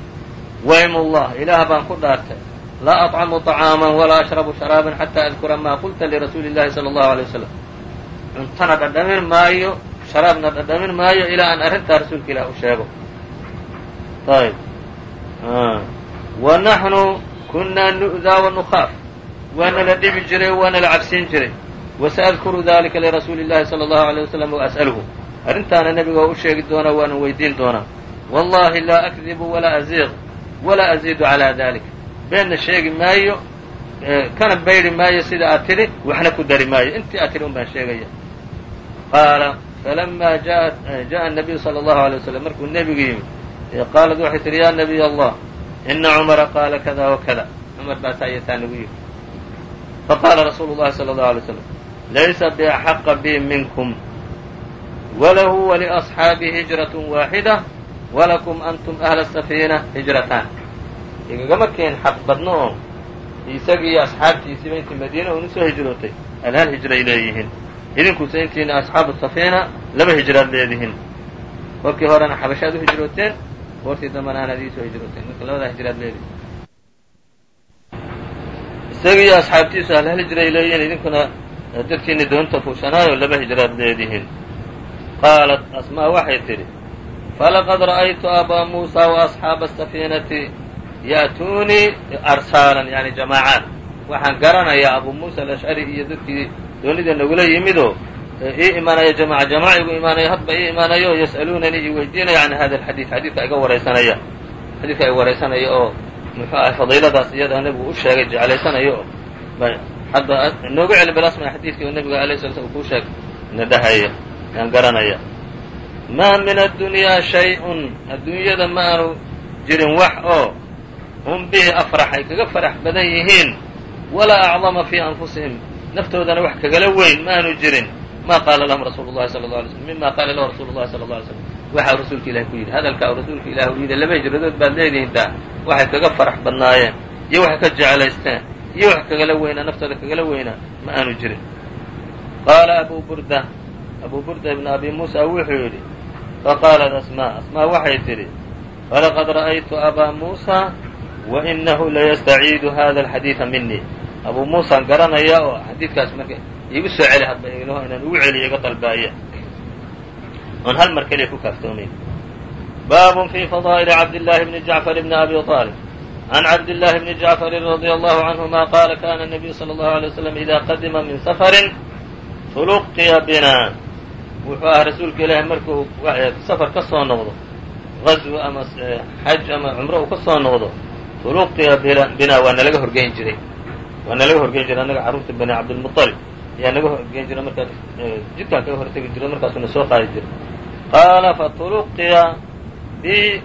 waymullah ilaah baan ku dhaartay laa aطcamu طacaaman walaa ashrabu sharaaban xataa adkura maa qulta lirasuuli llahi sala allahu alay wasalam cuntana dhadhamin maayo sharaabna dhadhamin maayo ilaa aan arrintaa rasuulka ilah u sheego ayb wa naxnu kunaa nu'daa wa nukhaaf waana la dhibi jiray waana la cabsiin jiray wasaadkuru dalika lirasuuli llahi sala allahu aleyh wasalam waas'aluhu arrintaana nebiga waa u sheegi doonaa waana weydiin doonaa wallahi laa akdibu walaa aziiq walaa aziidu calaa dalik beenna sheegi maayo kana bayri maayo sida aad tidhi waxna ku dari maayo intii aad tidhi un baan sheegaya qaala falama jaءa الnabiyu salى اllahu alay waslam markuu nebigu yimid qaalad waxay tihi ya nabiy allah ina cumara qaala kada wakada cumar baa taa iyo taa nagu yidhi faqaala rasuulu llahi salى اllahu alay slam laysa biaxaqa bi minkum walahu waliasxaabi hijraة waaxida walakum antum ahla safiina hijrataan igagama keen xaq badno oo isagii iyo asxaabtiisiiba intii madiina uunu soo hijrootay al hal hijray leeyihiin idinkuse intiina asxaabu safiina laba hijraad leedihiin kolkii horena xabashaad u hijrooteen goortii dambana anaad ii soo hijrooteen marka labadaa hijraad leedihin isagii iyo dadkiina doonta fuushanaayo laba hijraad leedihiin qaalat asmaa waxay tidhi falaqad ra'aytu abaa muusa waasxaaba asafiinati ya'tuunii arsaalan yani jamaacaat waxaan garanayaa abuu muusa alashcari iyo dadkii doonida nagula yimidoo ii imaanaya jamaca jamaca igu imaanaya hadba ii imaanayo yas'aluunanii i weydiinaya can hada alxadiid xadiidka iga waraysanaya xadiidka iga waraysanaya oo muxuu ahay fadiiladaas iyadaa nebigu u sheegay jeclaysanayo hadda inoogu celi bilasma xadiidkii oo nebiga alay sala slam kuu sheeg na dhahaya yaan garanaya. Maa min addunyaa shay-un adduunyada ma aanu jirin wax oo hum bihi afrax ay kaga farax badan yihiin. Walaa acdama fii anfusihim naftoodana wax kagala weyn ma aanu jirin. Ma qaala lahum rasuulu llahi sala alla alay slm mima qaala lahu rasuulu llahi sala alla alay slam waxa rasuulka ilahi ku yidhi hadalkaa u rasuulka ilahi u yidhi laba hijradood baad leedihintaa waxay kaga farax badnaayeen iyo waxay ka jeclaysteen iyo wax kagala weynaa naftooda kagala weynaa ma aanu jirin. Qaala abu burda abu burda ibn abi muusa wuxuu yidhi faqaalat asmaa asmaa waxay tidhi falaqad ra'aytu abaa muusa wa inahu layastaciidu hada alxadiida minii abuu muusaan garanaya oo xadiidkaas marka iigu soo celi hadba inaan ugu celiyo iga dalbaaya oon hal mar keliya ku kaaftoomayn baabun fi fadaa'ili cabdillaahi bni jacfar bni abi aalib can cabdillaahi bni jacfarin radia allahu canhuma qaala kana nabiyu sala allahu alay waslam ida qadima min safarin tuluqiya bina wuxuu ahaa rasuulka ilaahi markuu safar ka soo noqdo gazw ama xaj ama cumro uu ka soo noqdo tuluqiya bina waa nalaga horgeyn jiray waa nalaga horgeyn jiray annaga carruurta bani cabdilmuطalib ayaa naga horgeyn jira markaa jidkaan kaga hortegi jiro markaasuna soo qaadi jiray qaala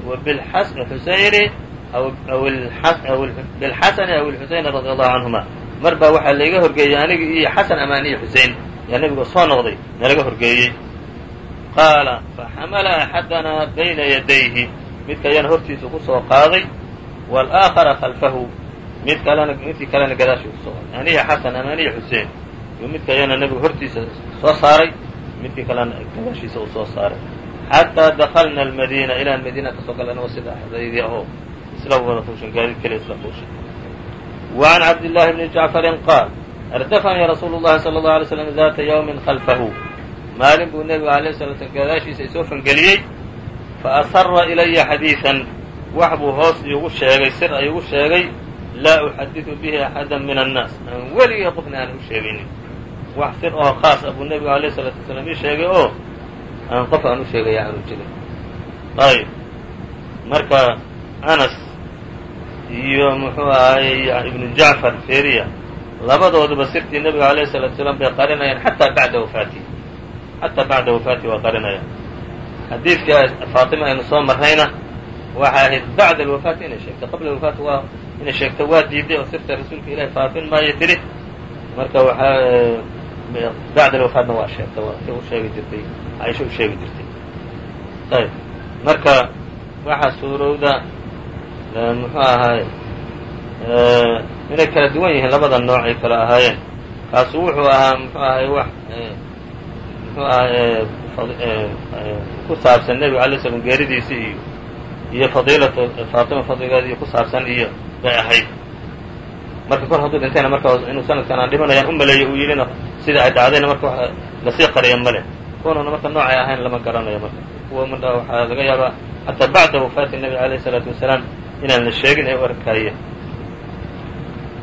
wa bilxusayni aw bilxasani aw ilxusayni radi allahu canhuma mar baa waxaa layga horgeeyey anigi iyo xasan ama aniyo xusein yaa nebigoo soo noqday nalaga horgeeyey qaala faxamala axadanaa bayna yadayhi midka yana hortiisa ku soo qaaday wاlآakara khalfahu mid kalena midkii kalena gadaashii ku soo qaaday aniya xasan ama aniya xuseen iyo midka yana nebigu hortiisa soo saaray midkii kalena gadaashiisa uu soo saaray xataa dakalna almadiina ilaan madiina ka soo galana oo sida axdaydii ahoo isla wada fuushan gaadiid keliya isla fuushan وعn cabdاللahi بni jacفari qaal ardafanii rasuulu الlahi salى الlaه عalay slam daata ywmi khalfahu maalin buu nebigu alay sala slam gadaashiisa isoo fangeliyey faasara ilaya xadiiثan wax buu hoos iigu sheegay sir ay igu sheegay laa uxadiثu bihi axada min الnaas aan weligay qofna aan u sheegaynin wax sir oo khaas a buu nebigu alayh الsalaatu wasalaam ii sheegay oo aan qof aan u sheegaya aanu jirin ayb marka anas iyo muxuu ahaayey ibnu jacfar feriya labadooduba sirtii nebiga alayh الsalatu salaam bay qarinayaan xataa bacda wafaatihi xataa bacda wafaatihi waa qarinayaan. Xadiidka faatima aynu soo marrayna waxay ahayd bacda alwafaati inay sheegto qabla alwafaati waa inay sheegto waa diiday oo sirta rasuulka ilahi faafin maayo tidhi marka waxaa bacda alwafaatna waa sheegta waa si u jirtay caaisha u sheegi jirtay. Ayb marka waxaa suurowda muxuu ahaay inay kala duwan yihiin labada nooc ay kala ahaayeen. Kaasu wuxuu ahaa muxuu ahay wax muxuu ahay ku saabsan nebiga alay slam geeridiisii iyo iyo fadiilatu faatima fadligeeda iyo ku saabsan iyo bay ahayd. Marka kor hadduu dhintayna marka inuu sanadkan aan dhimanayaan u maleeyo uu yidhina sida ay dhacdayna marka wax la sii qariya male kuwanuna marka noocay ahayn lama garanayo marka. Kuwa marka waxaa laga yaabaa xataa bacda wafaati nebiga alayh isalaatu wasalaam inaan la sheegin ay u arkayeen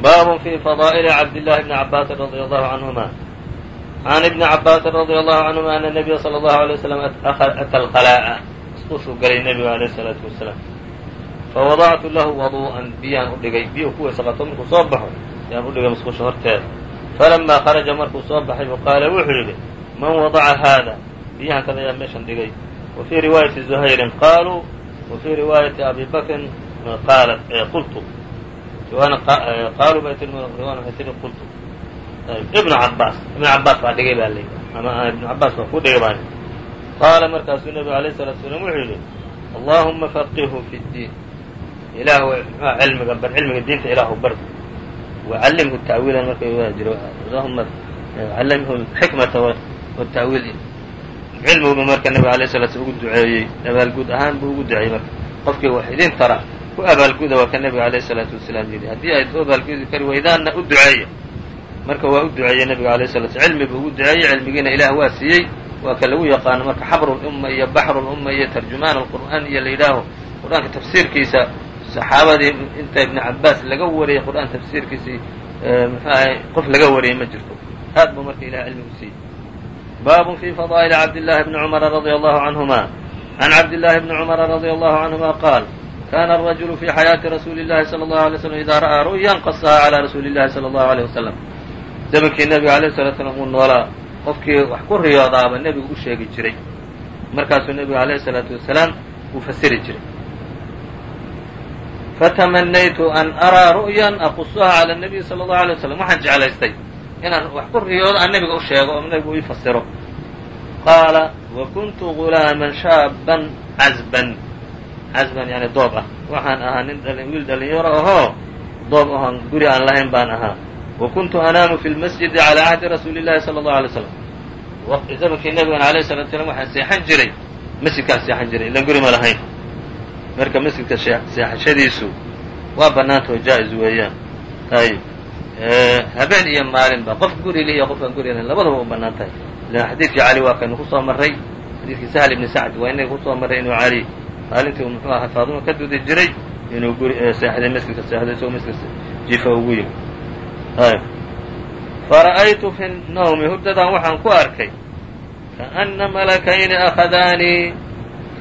baabun fi fadaa'ili cabdillahi bni cabaasin radia allahu canhuma can ibni cabaasin radia allahu canhuma ana nabiya sala allahu alay waslam ata alqalaa'a isqushuu galay nebigu alayh isalaatu wasalaam fawadactu lahu wadu'an biyaan u dhigay. Biyuu ku weysa qato markuu soo baxo yaan u dhigay musqusha horteeda falamaa kharaja markuu soo baxay qaala wuxuu yidhi man wadaca haada? Biyahan kada ayaa meeshan dhigay. Riwaayati zuhayrin qaaluu wa fii riwaayati abi bakrin qaalat qultu qaaluu bay tii riwan waxay tihi qultu ibnu cabaas ibnu cabaas baa dhigay baa layidhi ama ibnu cabaas baa ku dhigay baa qaala markaasuu nebigu alayh salatu salaam wuxuu yidhi allahuma faqihu fi ddiin ilaahu mxua cilmiga bar cilmiga diinta ilaahu bar wacallimhu ta'wiilan marka jiro allahuma callimhu xikmata wata'wiil cilmiguba marka nebiga alayh salatu slam ugu duceeyey abaalguud ahaan buu ugu duceeyey marka qofkii wax idin tara ku abaalguda waa ka nebiga alayh isalaatu wasalaam yidhi. Haddii ay u abaalgudi kari weydaanna u duceeya. Marka waa u duceeyey nebiga alayh salatu cilmi buu ugu duceeyey cilmigiina ilaah waa siiyey. Waa ka lagu yaqaano marka xabrulumma iyo baxrulumma iyo tarjumaan alqur'aan iyo la yidhaaho qur'aanka tafsiirkiisa. Saxaabadii inta ibnu cabaas laga wariyey qur'aan tafsiirkiisii muxuu ahay qof laga wariyey ma jirto. Aad buu marka ilah cilmi siiyey. Baab fi fadaa'ili cabdillaahi bni cumara radia allahu canhuma can cabdillaahi bni cumara radia allahu canhuma qaal kاna الرaجuل في xayaaةi رasuuلi الlahi صلى الله عليه وسلم إida ra'ىa ru'ya qaصha عlى rasuuli الlahi صلى الله عليه وسلم zamankii nebiga عalيه الصلاة sلام uu noolaa qofkii wax ku riyoodaaba nebigu u sheegi jiray markaasuu nebigu عalيه الصلاaةu وaسلاam uu fasiri jiray fatamanaytu an araa ru'ya aqusuha calى النabiyi salى الlaه عalيه وsلم waxaan jeclaystay inaan wax ku riyoodo aan nebiga u sheego oo nebigu ii fasiro qaala wakuntu gulaaman shaaban cazban casban yani doob ah. Waxaan ahaa nin wiil dhalinyaro ahoo doob ahoon guri aan lahayn baan ahaa. Wa kuntu anaamu fi lmasjidi calaa cahdi rasuuli llahi sala allahu alay slam zamankii nabigana alayh salatu slam waxaan seexan jiray. Masjidkaan seexan jiray ilan guri ma lahayn. Marka masjidka seexashadiisu waa bannaantao jaa-is weeyaan. Ayb habeen iyo maalinba qof guri leh iyo qofkaan guri lahayn labaduba u bannaan tahay. Ilan xadiidkii cali waa kaynu ku soo xadiidkii sahl ibni sacd waa inaga ku soo inuu cali maalintii uu muxuu ahaa faaduma ka dudi jiray inuu guri seexday masjidka seexday isagoo masjidka jifa ugu yimi ayb fara'aytu fi nawmi hurdadan waxaan ku arkay kaأna malakayni akhadaanii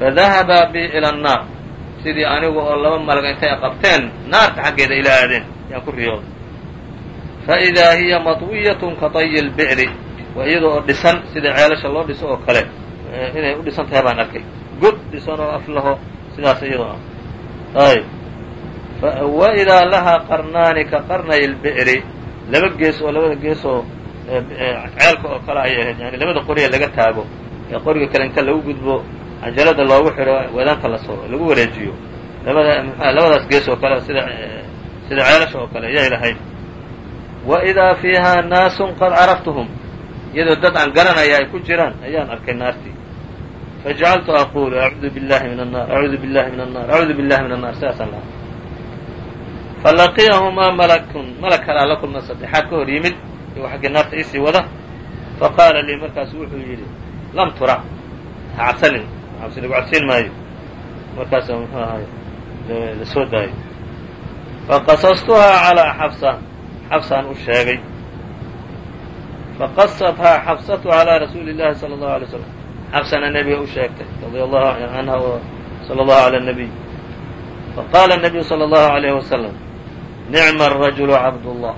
fadahabaa bi ilى الnaar sidii anigu oo laba malag intay qabteen naarta xaggeeda ila aadeen yaan ku riyooday faidaa hiya maطwiyatun ka طayi اlbi'ri waa iyada oo dhisan sida ceelasha loo dhiso oo kale inay u dhisan tahay baan arkay god dhisan oo af laho sidaas iyadoo. Ah ayb waidaa lahaa qarnaani ka qarnay اlbi'ri laba gees oo labada gees oo ceelka oo kale ayay ahayd yani labada qoriya laga taago ee qoriga kale lagu gudbo cajalada loogu xidho wadaanta la soo lagu wareejiyo. Labada mxua labadaas gees oo kale sida sida ceelasha oo kale yay lahayd. Wa idaa fiihaa naasun qad caraftuhum iyadoo dad aan garanaya ay ku jiraan ayaan arkay naartii fajcaltu aqulu acuudu billahi min annar acuudu billahi min annar acuudu billahi min annar sidaasaan lahaa falaqiyahumaa malakun malak kalaa la kulma saddexaad ka hor yimid igu xaggii naarta iisii wada faqaala lii markaasu wuxuu yidhi lam turac ha cabsanin cabsi lagu cabsiin maayo markaasa muxuu ahay la soo daayo faqasastuhaa calaa xafsa xafsaan u sheegay faqasadhaa xafsatu calaa rasuuli llahi sala allahu alay slam xafsana nebiga u sheegtay radia allahu canha salى allahu alى الnabiy faqaala الnabiyu salى اllahu عalayh wasalam nicma الrajulu cabdullah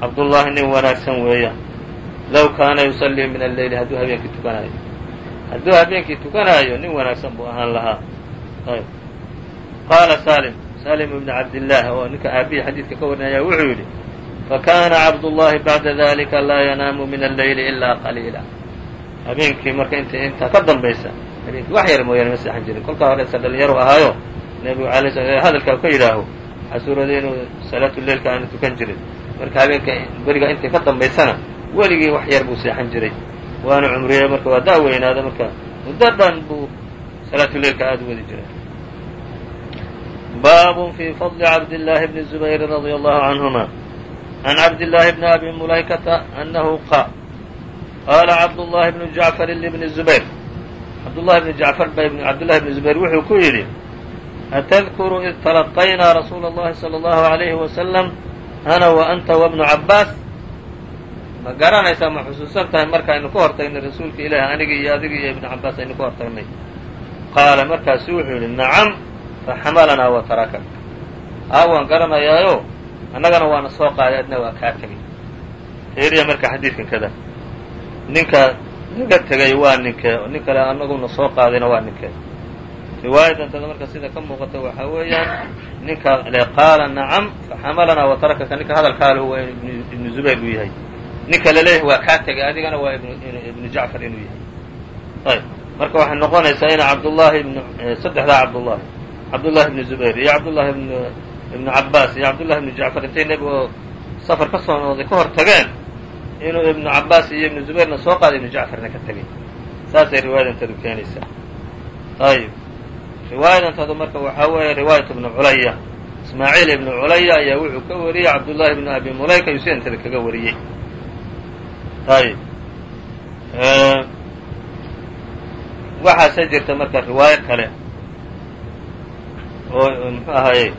cabdullahi nin wanaagsan weeyaan low kaana yusallii min alleyli hadduu habeenkii tukanaayo hadduu habeenkii tukanaayo nin wanaagsan buu ahaan lahaa ayb qaala salim salim ibn cabdillaah oo ninka aabihii xadiidka ka warinaya wuxuu yidhi fakana cabdullahi bacda dalika laa yanaamu min alleyli ilaa qaliila habeenkii marka int intaa ka dambaysa habeenkii wax yar mooyaane ma seexan jirin kolkaa horeysa dhalinyaru ahaayo nebigu alay sl hadalkaa ka yidhaaho waxaa suurooday inuu salaatuleilka aanu tukan jirin marka habeenka beriga intay ka dambaysana weligii wax yar buu seexan jiray waana cumriyey marka waa daa weynaada marka muddo dhan buu salaatuleilka aada u wadi jiray bab fi fضl cabdالlahi bni zubayr radي allahu canهuma عan cabdالlahi bni abi mulaykata anahu qaal qaala cabdullahi bnu jacfar libni zubayr cabdullahi bni jacfar ba cabdullahi bni zubayr wuxuu ku yidhi atadkuru id talaqaynaa rasuula اllahi salى اllahu عalayhi wasalam ana wa anta wabnu cabbaas ma garanaysaa ma xusuusan tahay markaaynu ka hortagnay rasuulka ilaahi anigii iyo adigii iyo ibnu cabbaas aynu ka hortagnay qaala markaasu wuxuu yidhi nacam faxamalanaa wa tarakak aa waan garanayaayo annagana waana soo qaaday adna waa kaa tegay eeriya marka xadiidkan kada ninka naga tegay waa ninkee nin kale annaguna soo qaadayna waa ninkee riwaayadantada marka sida ka muuqata waxaa weeyaan ninka le qaala nacam faxamalanaa wa tarakaka. Ninka hadalkaale waa ibnu zubayr uu yahay. Ninka la leeyahay waa kaa tegay adigana waa ibnu jacfar inuu yahay. Ayb marka waxay noqonaysaa ina cabdullahi ibn saddexdaa cabdullahi cabdullahi ibni zubayr iyo cabdullahi ibn ibnu cabbaas iyo cabdullahi ibnu jacfar intay nebigo safar ka soo nooday ka hor tageen inuu ibnu cabbaas iyo ibnu zubayrna soo qaaday ibnu jacfarna ka tegay saasay riwaayadantadu keenaysaa. Ayb riwaayadantadu marka waxaa weeye riwaayat ibnu culaya ismaaciil ibnu culaya ayaa wuxuu ka wariyey cabdullahi ibnu abi mulayka ayuu sidantada kaga wariyey. Ayb waxaase jirta marka riwaayo kale oo muxuu ahaayey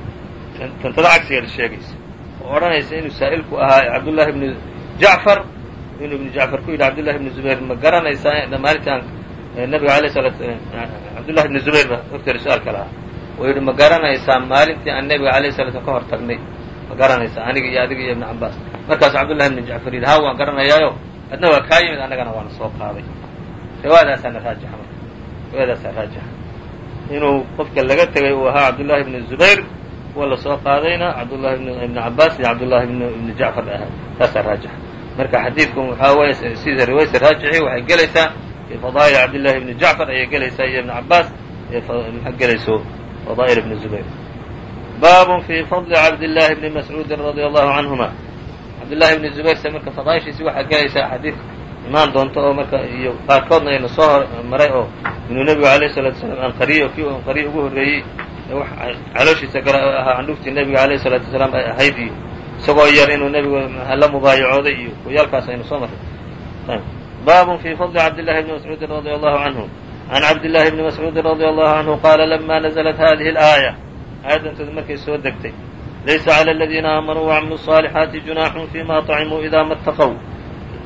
tantada cagsigeeda sheegaysa. Oo odhanaysa inuu saa'ilku ahaa cabdullahi ibnu jacfar inuu ibnu jacfar ku yidhi cabdullahi ibnu zubayr ma garanaysaa maalintaan nabiga alay sala cabdullahi ibnu zubayr ba horteeda su'aalka lahaa oo yidhi ma garanaysaa maalintii aan nebiga alayh sala slam ka hor tagnay ma garanaysaa aniga iyo adiga iyo ibnu cabaas markaasu cabdullahi ibnu jacfar yidhi ha waan garanayaayo. Adna waa kaa yimid annagana waana soo qaaday. Riwaayadaasaana raajixa marka riwaayadaasaa raajixa inuu qofka laga tegay uu ahaa cabdullahi ibnu zubayr kuwa la soo qaadayna cabdullahi ibnu cabaas iyo cabdullahi ibnu jacfar ahaa. Taasaa raajixa marka xadiidku waxaa weeye sida riwaayadsa raajixi waxay gelaysaa fii fadaa'il cabdillahi ibni jacfar ayay gelaysaa iyo ibnu cabaas maxaa gelayso? Fadaa'il ibni zubayr. Baabun fii fadli cabdillahi ibni mascuudin radia allahu canhuma. Cabdillahi ibni zubayrse marka fadaaishiisi waxaa gelaysaa xadiid imaan doonto oo marka iyo qaarkoodna ayna soo hor maray oo inuu nebigu alayh salatu salaam anqariyo kii anqariyo ugu horreeyey wax calooshiisa gara ahaa candhuftii nebiga alayh salaatu wasalaam ay ahayd iyo isagoo yar inuu nebigu la mubaayacooday iyo kuyaalkaas aynu soo marray baabun fii fadli cabdillahi bni mascuudin radia allahu canhu can cabdillahi bni mascuudin radia allahu canhu qaala lama naزlat hadihi اlaaya aayaddanteedu markay soo degtay laysa clى aladiina aamanuu wacamiluu الصaalixaati junaaxun fima طacimuu ida ma اtaqow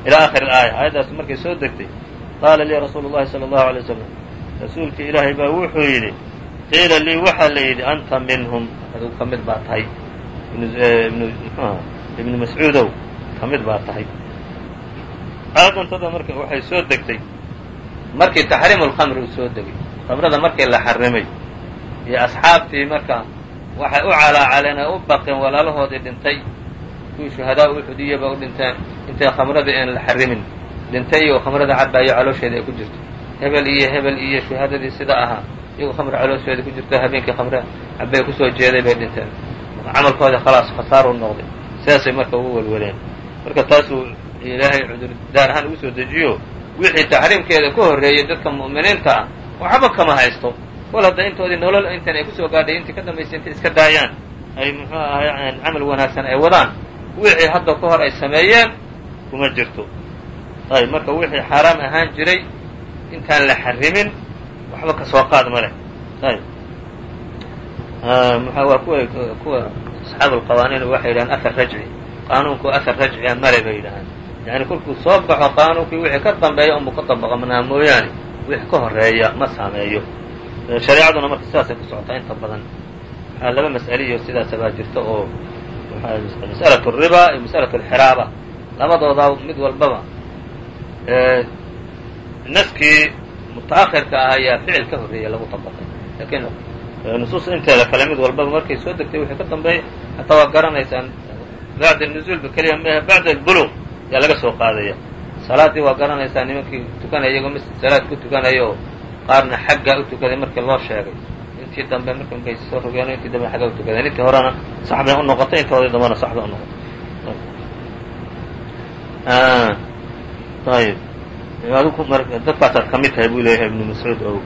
ilى akhir اlaaya aayaddaas markay soo degtay qaala lii rasuulu اllahi salى اllahu alay waslam rasuulkii ilaahay baa wuxuu yidhi qiila lii waxaa la yidhi anta minhum adigu ka mid baa tahay ibnu mascuudow ka mid baa tahay. Aayaddantada marka waxay soo degtay markii taxriimu lkhamri uu soo degay khamrada markii la xarimay iyo asxaabtii marka waxay u calaacaleen ee u baqeen walaalahoodii dhintay kuwii shuhadaa uxudiyaba u dhinteen intay khamradii aan la xarimin dhintay iyagoo khamrada cabaayo caloosheeda ay ku jirto. Hebel iyo hebel iyo shuhaadadii sida ahaa iyagoo khamri caloosheeda ku jirto habeenkii khamre cabay ku soo jeeday bay dhinteen camalkoodii khalaas khasaaruu noqday. Sidaasay marka ugu welweleen marka taasuu ilaahay cudur daar ahaan ugu soo dejiyo wixii taxriimkeeda ka horreeyey dadka mu'miniinta ah waxba kama haysto. Kol hadda intoodii nolol intan ay ku soo gaadhay intii ka dambaysay intay iska daayaan ay muxuu ahay camal wanaagsan ay wadaan. Wixii hadda ka hor ay sameeyeen kuma jirto. Ayb marka wixii xaaraam ahaan jiray intaan la xarimin waxba ka soo qaad ma leh. Ayb mxa waa kuwa kuwa asxaabu lqawaaniin waxay yidhahaan ahar rajci qaanuunku ahar rajciya male bay yidhahaan yani kolkuu soo baxo qaanuunkii wixii ka dambeeya unbuu ka dabaqmanaa mooyaane wixii ka horeeya ma saameeyo shareecaduna marka sidaasay ku socotaa inta badan waxaa laba mas'aliyo sidaasa baa jirta oo mas'alaة الriba iyo mas'alaة اlxiraaba labadoodaa mid walbaba naskii muta'ahirka ah ayaa ficil ka horreeya lagu طabaqay lakiin nusuus inteeda kale mid walbaba markay soo degtay wixii ka dambeeyay hataa waa garanaysaan bacd nuzuulba keliya mah bacda albuluq yaa laga soo qaadaya salaadii waa garanaysaa nimankii tukanaya iyagoo mid salaad ku tukanayo oo qaarna xaggaa u tukaday markii loo sheegay intii dambe marka markay soo rogeeno intii dambe xaggaa u tukadeen intii horena saxbay u noqotay intoodii dambena saxba u noqotay ayb adku dadkaasaad ka mid tahay buu leeyahay ibnu mascuud oo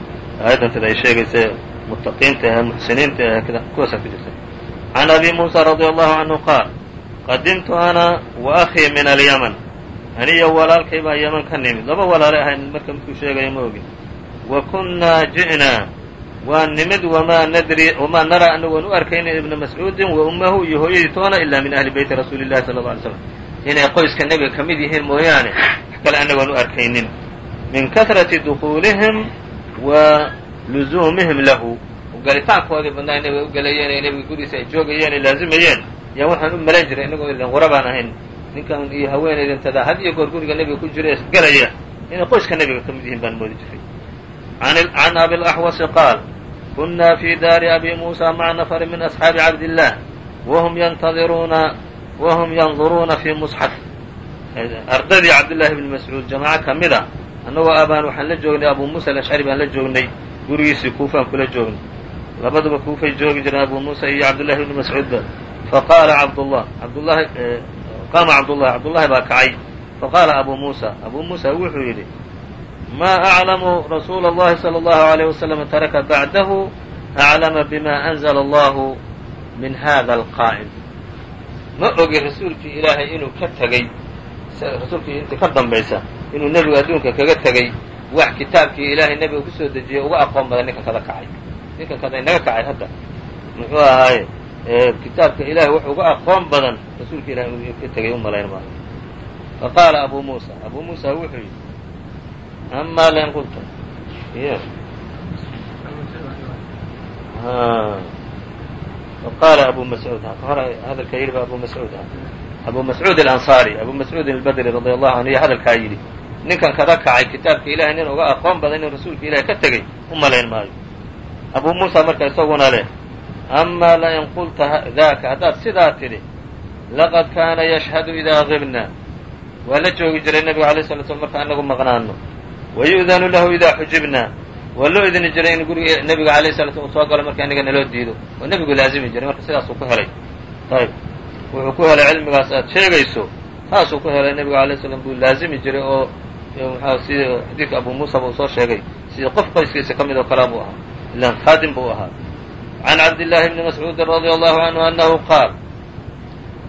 aayaddantada ay sheegaysa muttaqiinta ahe muxsiniinta ahe kuwaasaad ku jirta can abi muusa radia allahu canhu qaal qadimtu ana wa akhii min alyaman aniyo walaalkay baa yaman ka nimid laba walaale ahayn marka midkuu sheegaya ma ogin wa kunnaa ji'naa waan nimid wamaa nadri wamaa naraa anagoon u arkayna ibna mascuudin wa ummahu iyo hooyadii toona ilaa min ahli beyti rasuuli llahi sala alla alay slam inay qoyska nebiga ka mid yihiin mooyaane kale anagoon u arkaynin min kahrati dukuulihim luzuumihim lahu. Galitaankoodii badnaa nebiga u gelayeen ee nebiga gurigiisa ay joogayeen ay laazimayeen yaa waxaan u malayn jiray inagoo ilan qura baan ahayn. Ninkan iyo haweenaydantada had iyo goor guriga nebiga ku jira gelaya inay qoyska nebiga ka mid yihiin baan moodi jiray. Can abi laxwasi qaal kunaa fi daari abi muusa maca nafari min asxaabi cabdillaah wahum yantadiruuna wahum yanduruuna fii musxaf. Ardaydii cabdillaahi bni mascuud jamaaco ka mid a annagoo abaan waxaan la joognay abu muusa alashcari baan la joognay gurigiisii kuufaan kula joognay labaduba kuufay joogi jireen abu muusa iyo cabdullahi bni mascuudba faqaala cabdullah cabdullahi qaama cabdullahi cabdullahi baa kacay faqaala abu muusa abu muusa wuxuu yidhi ma aclamu rasuula اllahi salى اllahu عalيه waslm taraka bacdahu aclama bima anzla allahu min hada alqaa'im ma ogi rasuulkii ilaahay inuu ka tegey rasuulkii intii ka dambaysa inuu nebigu adduunka kaga tegey wax kitaabkii ilaahay nebiga ku soo dejiyey uga aqoon badan ninkan kada kacay. Ninkan kada inaga kacay hadda. Muxuu ahaaye kitaabka ilahay wax uga aqoon badan rasuulka ilahay inuu ka tegay u malayn faqaala abu muusa abu muusa wuxuu yidhi ama lain qulta faqaala abu mascuud hadalkaa yidhi ba abu mascuud abu mascuud alansaari abu mascuud albadri radi allahu canhu iyo hadalkaa yidhi ninkan kada kacay kitaabka ilahay nin uga aqoon badan inuu rasuulka ilahay ka tegey u malayn maayo. Abu muusa marka isaguna leh amaa lain qulta daaka haddaad sidaa tidhi laqad kaana yashhadu idaa qibna waa la joogi jiray nebiga alay sala slam marka anagu maqnaano wayu'danu lahu idaa xujibna. Waa loo idini jiray in guriga nebiga alayh slam uu soo galo marka aniga naloo diido. Oo nebigu laazimi jiray marka sidaasuu ku helay. Ayb wuxuu ku helay cilmigaas aad sheegayso taasuu ku helay nebiga alay slam buu laazimi jiray oo sida xadiidka abu muusa ba uu soo sheegay sidii qof qoyskiisa ka mid oo kalea buu ahaa ilaan khaadim buu ahaa can cabdillaahi bni mascuudin radia allahu canhu annahu qaal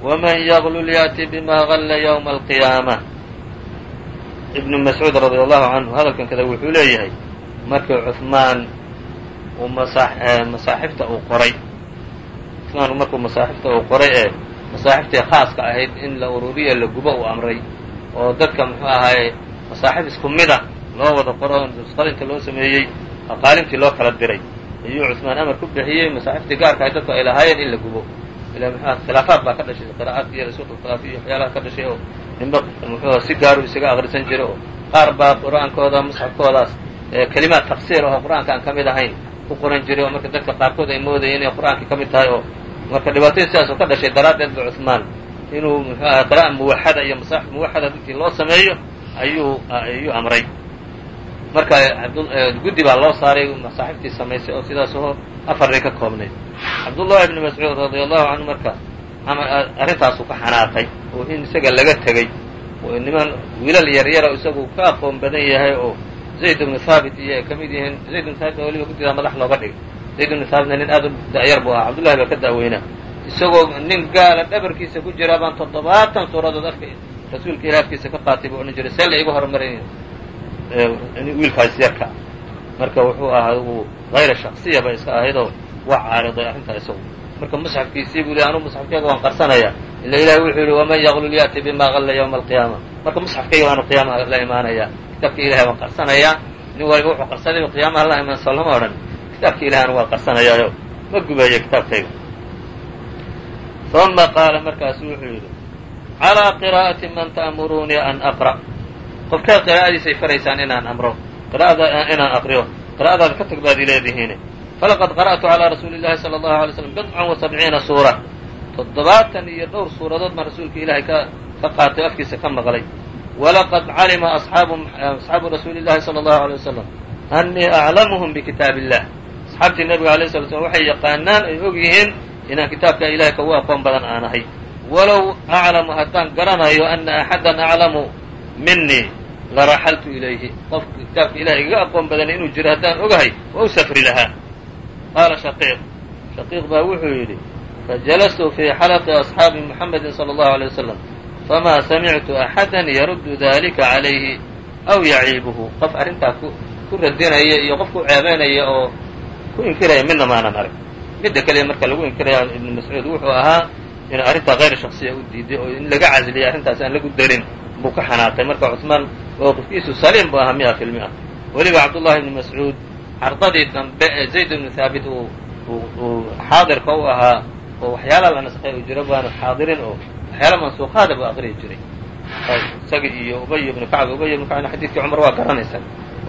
waman yaglul yaأti bima galla ywma alqiyaama ibnu mascuud radia allahu canhu hadalkan kada wuxuu leeyahay markii cuثmaan uu um, masaaxibta uu qoray cumaanku eh, markuu masaaxibta uu qoray ee um, masaaxibtii eh. khaaska ahayd in la ururiya la gubo uu amray oo oh, dadka muxuu ahaaye masaaxif isku mida loo wada qoro nusqadinta loo sameeyey aqaalintii loo kala diray. Ayuu cuثmaan amar ku bixiyey masaaxiftii gaarka ahay dadku ay lahaayeen in la gubo. Ila mxua khilaafaad baa ka dhashay qira'aadki iyo rasuulka khilaafiy iyo waxyaalaha ka dhashay oo ninba muxuua si gaaru isaga akrisan jiray oo qaar baa qur'aankooda musxafkoodaas kelimaad tafsiir oo qur'aanka aan ka mid ahayn ku qoran jiray oo marka dadka qaarkood ay moodayeen inay qur'aankii ka mid tahay oo marka dhibaatadii sidaas oo ka dhashay daraaddeed ba cuثmaan inuu muxuu aha qira'a muwaxada iyo masaaxif muwaxada dadkii loo sameeyo ayuu ayuu amray. Marka guddi baa loo saaray masaaxiftii samaysay oo sidaas oo afarray ka koobnayd. Cabdullahi bni mascuud radi allahu canhu marka arrintaasuu ka xanaaqay oo in isaga laga tegey niman wiilal yaryara isagu ka aqoon badan yahay oo zayd bnu haabit iyo ay ka mid yihiin zayd bnu haabit oo weliba guddidaa madax looga dhigay. Zayd bnu haabitna nin aad u da'yar buu ahaa cabdullahi baa ka da'weynaa isagoo nin gaala dhabarkiisa ku jira baan toddobaatan suuradood afka rasuulka ilah afkiisa ka qaatay buu odhan jiray see la igu horumarin wiilkaas yarka. Marka wuxuu ahaa uu hayra shaksiya bay iska ahaydoo waa caariday arrintaa isagu. Marka musxafkiisii buu ley anuu musxafkayga waan qarsanaya ila ilahi wuxuu yihi waman yaqlul ya'ti bima galla ywma alqiyaama. Marka musxafkayga waanu qiyaamaha la imaanayaa. Kitaabka ilahay waan qarsanayaa. Nin waliba wuxuu qarsanaya qiyaamaha la imaan soo odhan. Kitaabka ilahay anu waan qarsanayaayo ma gubayo kitaabkayga. Uma qaala markaasu wuxuu yidhi calىa qiraa'ati man ta'muruunii an aqra' qofkee qiraa'adiisay faraysaan inaan amro qira'ada inaan aqriyo qira'adaada ka tag baad ileedihiine falaqad qara'tu calىa rasuuli llahi salى allahu alay slam bidcan wa sabciina suura toddobaatan iyo dhowr suuradood baan rasuulka ilaahay ka ka qaatay o afkiisa ka maqlay walaqad calima asxaabu rasuuli llahi salى allahu alay wasalam annii aclamuhum bikitaab illah asxaabtii nebiga alay sala slam waxay yaqaanaan ay og yihiin inaan kitaabka ilahay ka ugu aqoon badan aan ahay walow aclamu haddaan garanayo ana axaddan aclamu minii laraxaltu ilayhi. Qofka kitaabka ilahay igaga aqoon badan inuu jiro haddaan ogahay waa u safri lahaa. Qaala shaqiiq. Shaqiiq baa wuxuu yidhi fajalastu fii xalaqi asxaabi muxamedi salى allahu alay wasalam famaa samictu axada yaruddu dalika calayhi aw yaciibuhu. Qof arrintaa ku radinaya iyo qof ku ceebaynaya oo ku inkiraya midna maanan arag. Midda keliya marka lagu inkiraya ibnu mascuud wuxuu ahaa inuu arrintaa hayr shaksiya u diiday oo in laga casliyay arrintaas aan lagu darin buu ka xanaaqay. Marka cuثmaan mowqifkiisu saliim bu ahaa mia fi lmia weliba cabdullahi ibni mascuud cardadii dambe ee zayd ibnu haabit uu uu xaadirka u ahaa oo waxyaalaha la naskay uu jiro baanu xaadirin oo waxyaala mansuuqaada buu aqriyi jiray. Isaga iyo ubay ibnu kacb ubay ibnu kacbna xadiidkii cumar waa garanaysa.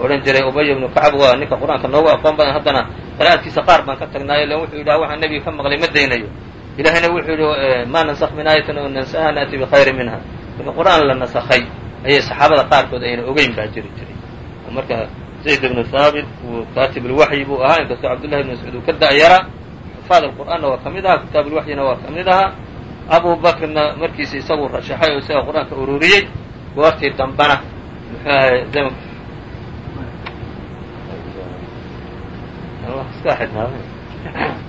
Odhan jiray ubay ibnu kacb waa ninka qur'aanka noogu aqoon badan. Haddana qira'adkiisa qaar baan ka tagnaayo len wuxuu yidhaha waxaa nebiga ka maqlay ma daynayo ilahayna wuxuu yidhi maa nansakh min aayatin oo nansaha naati bikhayri minha marka qur'aan la nasakhay ayay saxaabada qaarkood ayna ogeyn baa jiri jiray marka zayd ibnu haabit uu kaatib ulwaxyi buu ahaa inkastoo cabdullahi ibn mascuud uu ka da'yaraa xufaad alqur'aanna waa ka mid kitaab ulwaxyina waa ka mid ahaa markiisa isagu rashaxay oo isaga qur'aanka ururiyey goortii dambana muxuu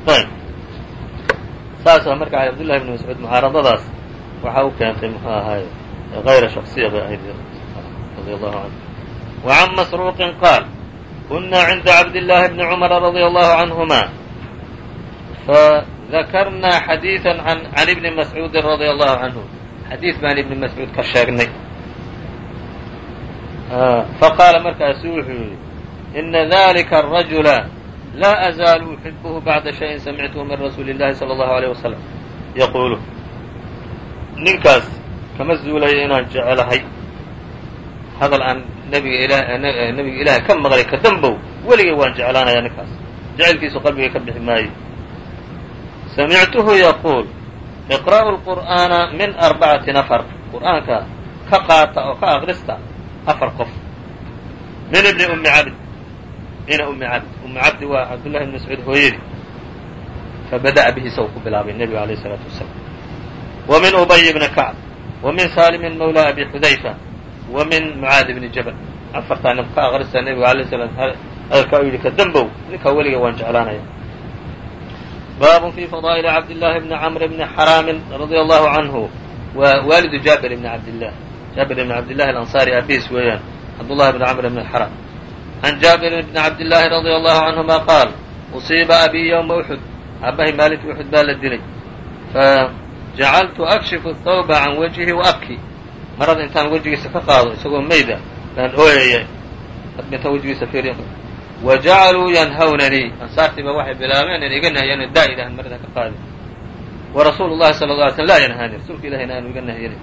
ahay taas oo marka cabdullahi bn mascuud muxaaradadaas waxa u keentay muxuu ahaay hayra shaksiya bay ahayd radi allahu canhu wacan masruuqin qaal kunaa cinda cabdillaahi bni cumara radia allahu canhuma fadakarnaa xadiiثa an can ibni mascuudin radia allahu canhu xadiid baan ibni mascuud ka sheegnay. Ah, Faqaala markaasu wuxuu yihi ina dalika arajula laa azaalu uxibuhu bacda shayin samictuhu min rasuuli اllahi salى اllahu عalيه wasalam yaquulu ninkaas kama zuulayo inaan jecelahay hadal aan nabiga ila nabiga ilaahay ka maqlay ka dambow weligay waan jeclaanaya ninkaas jecelkiisu qalbiga ka bixi maayo samictuhu yaquul iqra'u lqur'aana min arbacati nafar qur'aanka ka qaata oo ka akrista afar qof min ibni ummi cabd ina ummi cabd ummi cabdi waa cabdullahi bn mascuud hooyadii. Fabada'a bihi isagu ku bilaabay nebiga alayh isalaatu wasalaam wa min ubay bni kacb wa min saalimin mawla abi xudayfa wa min mucaadi jabal. Afartaa nin ka akrista nebiga alayh sala hadalkaa u yidhi ka dambow ninkaa weliga waan jeclaanaya. Baabun fi fadaa'ili cabdillahi bni camr bni xaraamin radia allahu canhu waa waalidu jaabir ibni cabdillah jaabir ibni cabdillahi alansaari abiis weeyaan. Cabdullahi bni camr bni xaraam can jaabir bni cabdillaahi radia allahu canhuma qaal usiiba abii ywma uxud aabbahay maalintii uxud baa la dilay fajacaltu akshifu thawba can wajhi wa abki marada intaan wejigiisa ka qaado isagoo mayda baan ooyaya intaan wejigiisa fiiriy wa jacaluu yanhawnanii ansaartiiba waxay bilaabeen in iga nahiyaan daa ilahan marada ka qaadi wa rasuulu llahi sala la alay slm laa yanhaani rasuulka ilahina aanu iga nahiyinin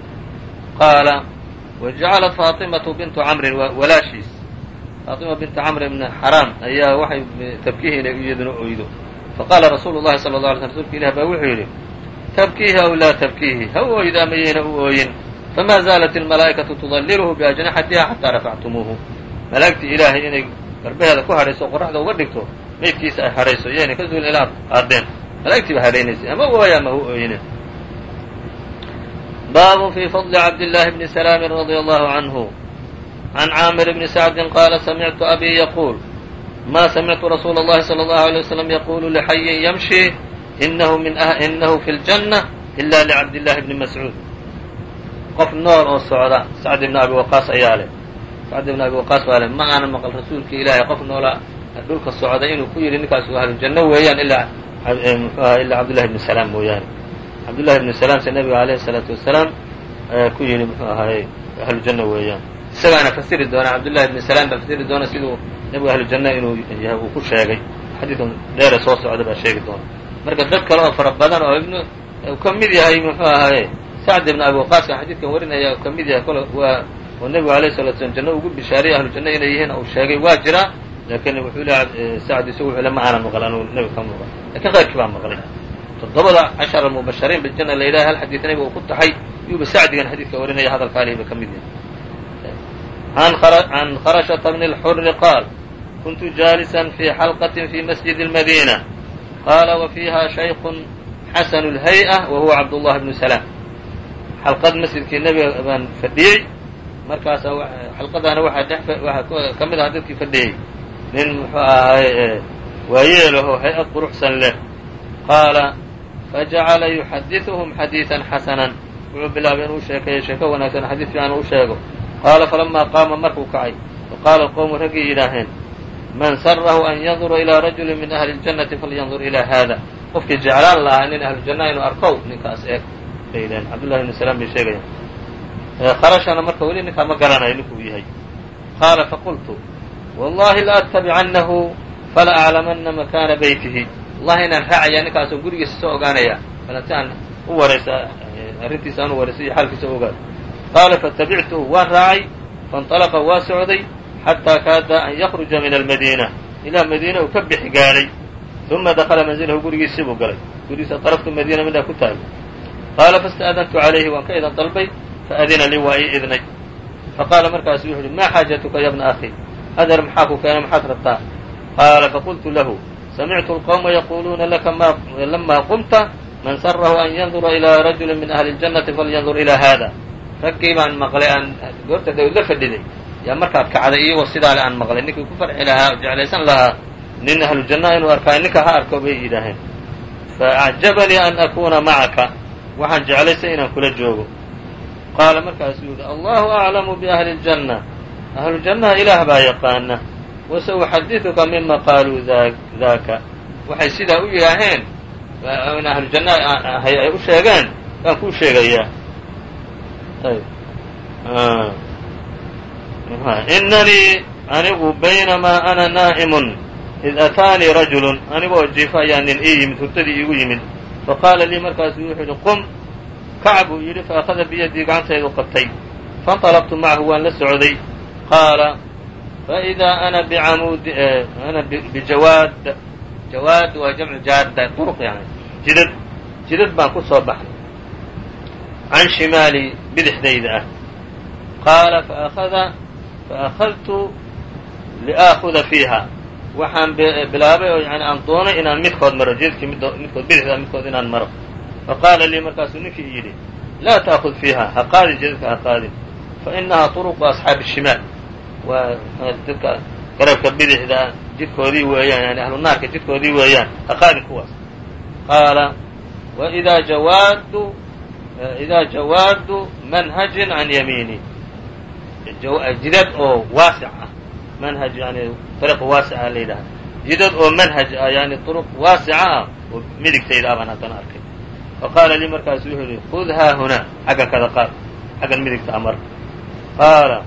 qaala wa jacalat faatimatu bintu camrin walaashiis faatima bintu camr bni xaraam ayaa waxay tabkiihi inay iyaduna oydo faqaala rasuulu llahi sala la alay slm rsulka ilah baa wuxuu yidhi tabkiihi aw laa tabkiihi ha u oydaa mayayna u ooyin. Fama zaalat almalaa'ikatu tudalliluhu biajnaxatiha xataa rafactumuuhu malaa'igtii ilaahay inay garbaheeda ku hadhayso qoraxda uga dhigto maydkiisa ay hadhayso iyaynay ka zuulin ilaa qaadeen malaa'igtii ba hadhaynaysay ama u ooya ama hu ooyine baabun fi fadli cabdillaahi bni salaamin radia allahu canhu can caamir bni sacdin qaala samictu abii yaquul ma samictu rasuula اllahi salى اllahu alيه waslm yaqulu lxayin yamshi inahu min inahu fi ljanna ila licabdillahi bni mascuud qof nool oo socda sacd ibni abi waqaas ayaa leh sacd ibni abi waqaas baa leh ma aanan maqal rasuulka ilaahay qof noola dhulka socda inuu ku yidhi ninkaas ahlu janno weeyaan ilaa mxu aha ilaa cabdullahi bni salaam mooyaane cabdullahi bni salaam se nabiga alayhi الsalaatu wasalaam ku yidhi muxuu ahaay ahlu janno weeyaan isagaana fasiri doona cabdullahi bni salaam baa fasiri doona siduu nebigu ahlu janna inuu yahay uu ku sheegay. Xadiidkan dheere soo socda baa sheegi doona. Marka dad kale oo fara badan oo ibn ka mid yahay muxuu ahaye sacd ibn abi waqaaska xadiidkan warinaya ka mid yahay kole waa oo nebigu alayh salatu slam janno ugu bishaariyay ahlu janno inay yihiin uu sheegay waa jira laakiin wuxuu le sacd isagu wuxuu le ma aanan maqal anuu nebiga ka maqal laakiin qayrkii baa maqlay. Toddobada cashara mubashariin biljana la yidhaha hal xadiid nebiga uu ku taxay yuuba sacdigan xadiidka warinaya hadalka alihiba ka yahay can kharashata bni اlxuri qaal kuntu jaalisan fi xalqatin fi masjidi اlmadina qaala wa fiiha shaykun xasanu اlhay-a wa huwa cabdullahi bnu salaam xalqad masjidkii nebiga baan fadhiyey markaasa xalqadaana waxaa dhex waxaa ka mid aha dadkii fadhiyey nin muxuu ahaay waayeelaho hay-ad quruxsan leh qaala fajacala yuxadiثuhum xadiiثan xasanan wuxuu bilaabay inuu sheekeeyo sheeko wanaagsan xadiid fiican uu sheego qaala falamaa qaama markuu kacay faqaala alqowmu raggii yidhaaheen man sarahu an yandura ilaa rajuli min ahli اljannati falyandur ilaa haada qofkii jeclaan lahaa nin ahlujanna inuu arkow ninkaas eeg bay yidhaheen cabdullahi bni salaam bay sheegayaan kharashana marka weli ninkaa ma garanayo ninkuu yahay qaala faqultu wallahi la attabicannahu fala aclamana makaana beytihi wallahi inaan raacaya ninkaasoo gurigiisa soo ogaanaya balati aan u waraysa arrintiisa aan u waraysa iyo xaalkiisa u ogaado qaala fatabictuhu waan raacay faاnطalaqa waa socday xataa kaada an yakruja min almadiina ilaa madiina uu ka bixi gaadhay uma dakala manzilahu gurigiisii buu galay gurigiisa daraftu madiina midhaa ku taagay qaala faاsta'dantu calayhi waan ka idan dalbay faadina lii waa ii idnay faqaala markaasu wuxu uhi maa xaajatuka ya bna akhi adeer maxaa ku keenay maxaad rabtaa qaala faqultu lahu samictu اlqowma yaquluuna laka lama qumta man sarahu an yandura ilaa rajuli min ahli اljannati falyandur ilaa hada raggii baan maqlay aan goorta dawd la fadhiday. Yaa markaad kacday iyagoo sidaale aan maqlay ninkii ku farxi lahaa jeclaysan lahaa nin ahlu janna inuu arkaa ninka ha arko bay yidhaaheen faacjabanii an akuuna macaka waxaan jeclaysay inaan kula joogo. Qaala markaasuu yidhi allahu aclamu biahli اljanna ahlu jannaha ilaah baa yaqaana wasauxadiثuka mima qaaluu daaka waxay sidaa u yidhaaheen in ahlu janna ahay ay u sheegeen baan kuu sheegayaa tahay inanii anigu baynamaa ana naa'imun id ataanii rajulun aniga oo jiifo ayaa nin ii yimid hurdadii iigu yimid faqaala lii markaasu wuxuu yidhi qum kac buu yidhi faأkhada biyadii gacantaydu qabtay fanطalabtu macahu waan la socday qaala faidaa ana bamudi ana bijawaad jawaad waa jamcu jaada duruq yani jidad jidad baan ku soo baxnay can shimaali bidixdayda ah qaala faأkhada faأkhadtu liآakuda fiiha waxaan bilaabay oo yani aan doonay inaan midkood maro jidadkii midkood bidixda midkood inaan maro faqaala lii markaasuu ninkii yidhi laa ta'kud fiiha ha qaadin jidadka ha qaadin fainahaa طuruqu asxaabi الshimaal waa dadka garabka bidixda jidkoodii weeyaan yani ahlu naarka jidkoodii weeyaan ha qaadin kuwaas qaala wإidaa jawaadu idaa jawaadu manhajin can yamiini jidad oo waasic ah manhaj yani ariiq waasica la yidhaha jidad oo manhaj ah yani طuruq waasica ah oo midigtayda ah baan haddana arkay faqaala lii markaasu wuxuu yihi khud haa hunaa xaggan kada qaad xaggan midigta amar qaala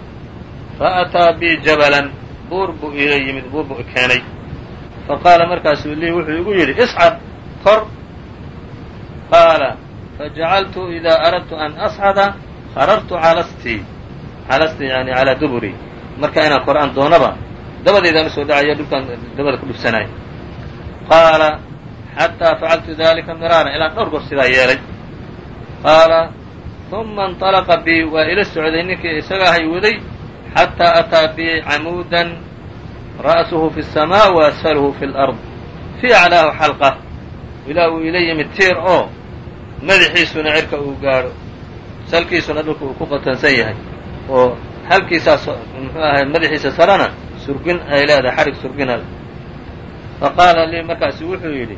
faataa bi jabalan buur buu ila yimid buur buu keenay faqaala markaasuu lii wuxuu igu yidhi iscad kor qaala fajacaltu idaa aradtu an ascada kharartu calastii calastii yani calaa duburi marka inaan kor aan doonaba dabadeedaan usoo dhacayo dhulkaan dabada ku dhufsanaayo qaala xataa facaltu dalika miraaran ilaan dhowr goor sidaa yeelay qaala uma اnطalaqa bi waa ila socday ninkii isaga ahay waday xataa ataa bi camuudan ra'suhu fi الsamaa wa asfaluhu fi اlأrض fii aclaahu xalqa ilaa uu ila yimid tiir oo madaxiisuna cirka uu gaadho salkiisuna dhulka uu ku qatansan yahay. Oo halkiisaa muxuu ahay madaxiisa sarana surgin ay leedahay xarig surginal ah. fa qaala lii markaasu wuxuu yidhi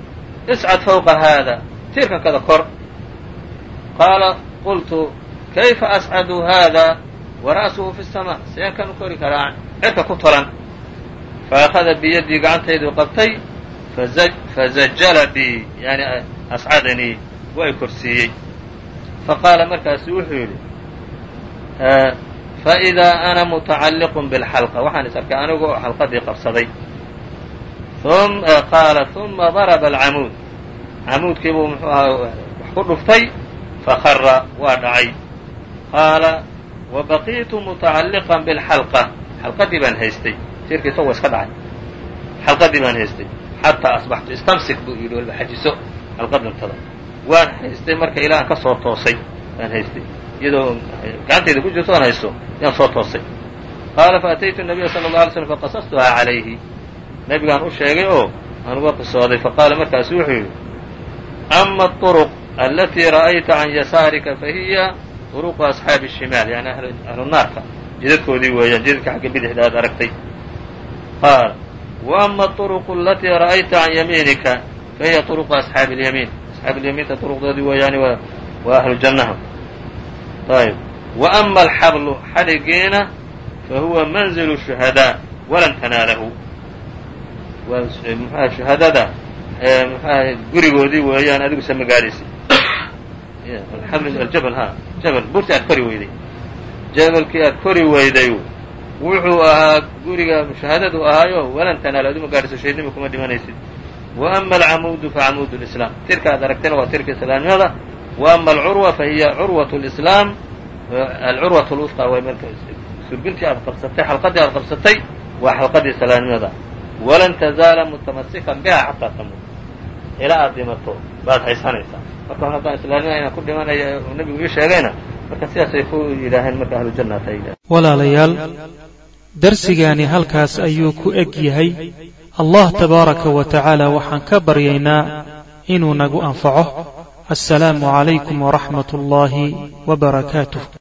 iscad fawqa haada tiirkan kada kor. Qaala qultu kayfa ascadu haada? Wa ra'suhu fi samaa seen kan kori karaa cirka ku tolan. Faأkhada biyadii gacantaydu qabtay fazajala bi yani ascadanii waa i korsiiyey faqaala markaasu wuxuu yidhi faidaa ana mutacalliqun bilxalqa waxaan is arkay anigu oo xalqadii qabsaday. Qaala uma daraba alcamuud. Camuudkii buu muxuu ahaa wax ku dhuftay fakara waa dhacay. Qaala wa baqiitu mutacalliqan bilxalqa xalqadii baan haystay. Tiirka isagoo iska dhacay. Xalqadii baan haystay. Xataa asbaxtu istamsik buu yidhi walba xajiso. Xalqadantada waan haystay marka ilaa aan ka soo toosay waan haystay iyadoo gacantayda ku jirto aan haysto yaan soo toosay qaala faataytu nabiya sala اlه alay slm faqasastuhaa calayhi nebigaan u sheegay oo aan uga qisooday faqaala markaasu wuxuu yidhi ama aطuruq alatii ra'ayta can yasaarika fahiya طuruqu asxaabi الshimaal yani ahlu naarka jidadkoodii weeyaan jidadka xagga bidixda aad aragtay qaala wa ama aطuruqu alatii ra'ayta can yamiinika fahiya طuruqu asxaabi اlyamiin asxaabi اlyamiinta طuruqdoodii weeyaani waa ahlu jannaha ayb wa ama alxablu xadhigiina fahuwa manzilu shuhadaa walan tanaalahu waa mxuha shuhadada mxuaha gurigoodii weeyaan adigu sama gaadhaysa aljabal ha jabal buurtii aad kori weyday jabalkii aad kori weyday wuxuu ahaa guriga shahaadadu ahaayo walan tanaal aduma gaadhayso shaydnima kuma dhimanaysid wa ama alcamuudu facamuudu lislaam tirka aad aragtayna waa tirka islaamnimada. Wa ama alcurwa fa hiya curwat lislaam alcurwat lwusqa way marka surbintii aad qabsatay xalqadii aad qabsatay waa xalqadii islaamnimada. Walan tazaala mutamasikan biha xataa tamuut. Ilaa aad dhimato baad haysanaysaa. Marka hore haddaan islaamnimada inaan ku dhimanaya uu nebigu ii sheegayna marka sidaasay ku yidhaaheen marka ahlujanna atayiha walaalayaal darsigaani halkaas ayuu ku eg yahay allah tabaaraka wa tacaala waxaan ka baryaynaa inuu nagu anfaco. Asalaamu calaykum waraxmat ullaahi wbarakaatuh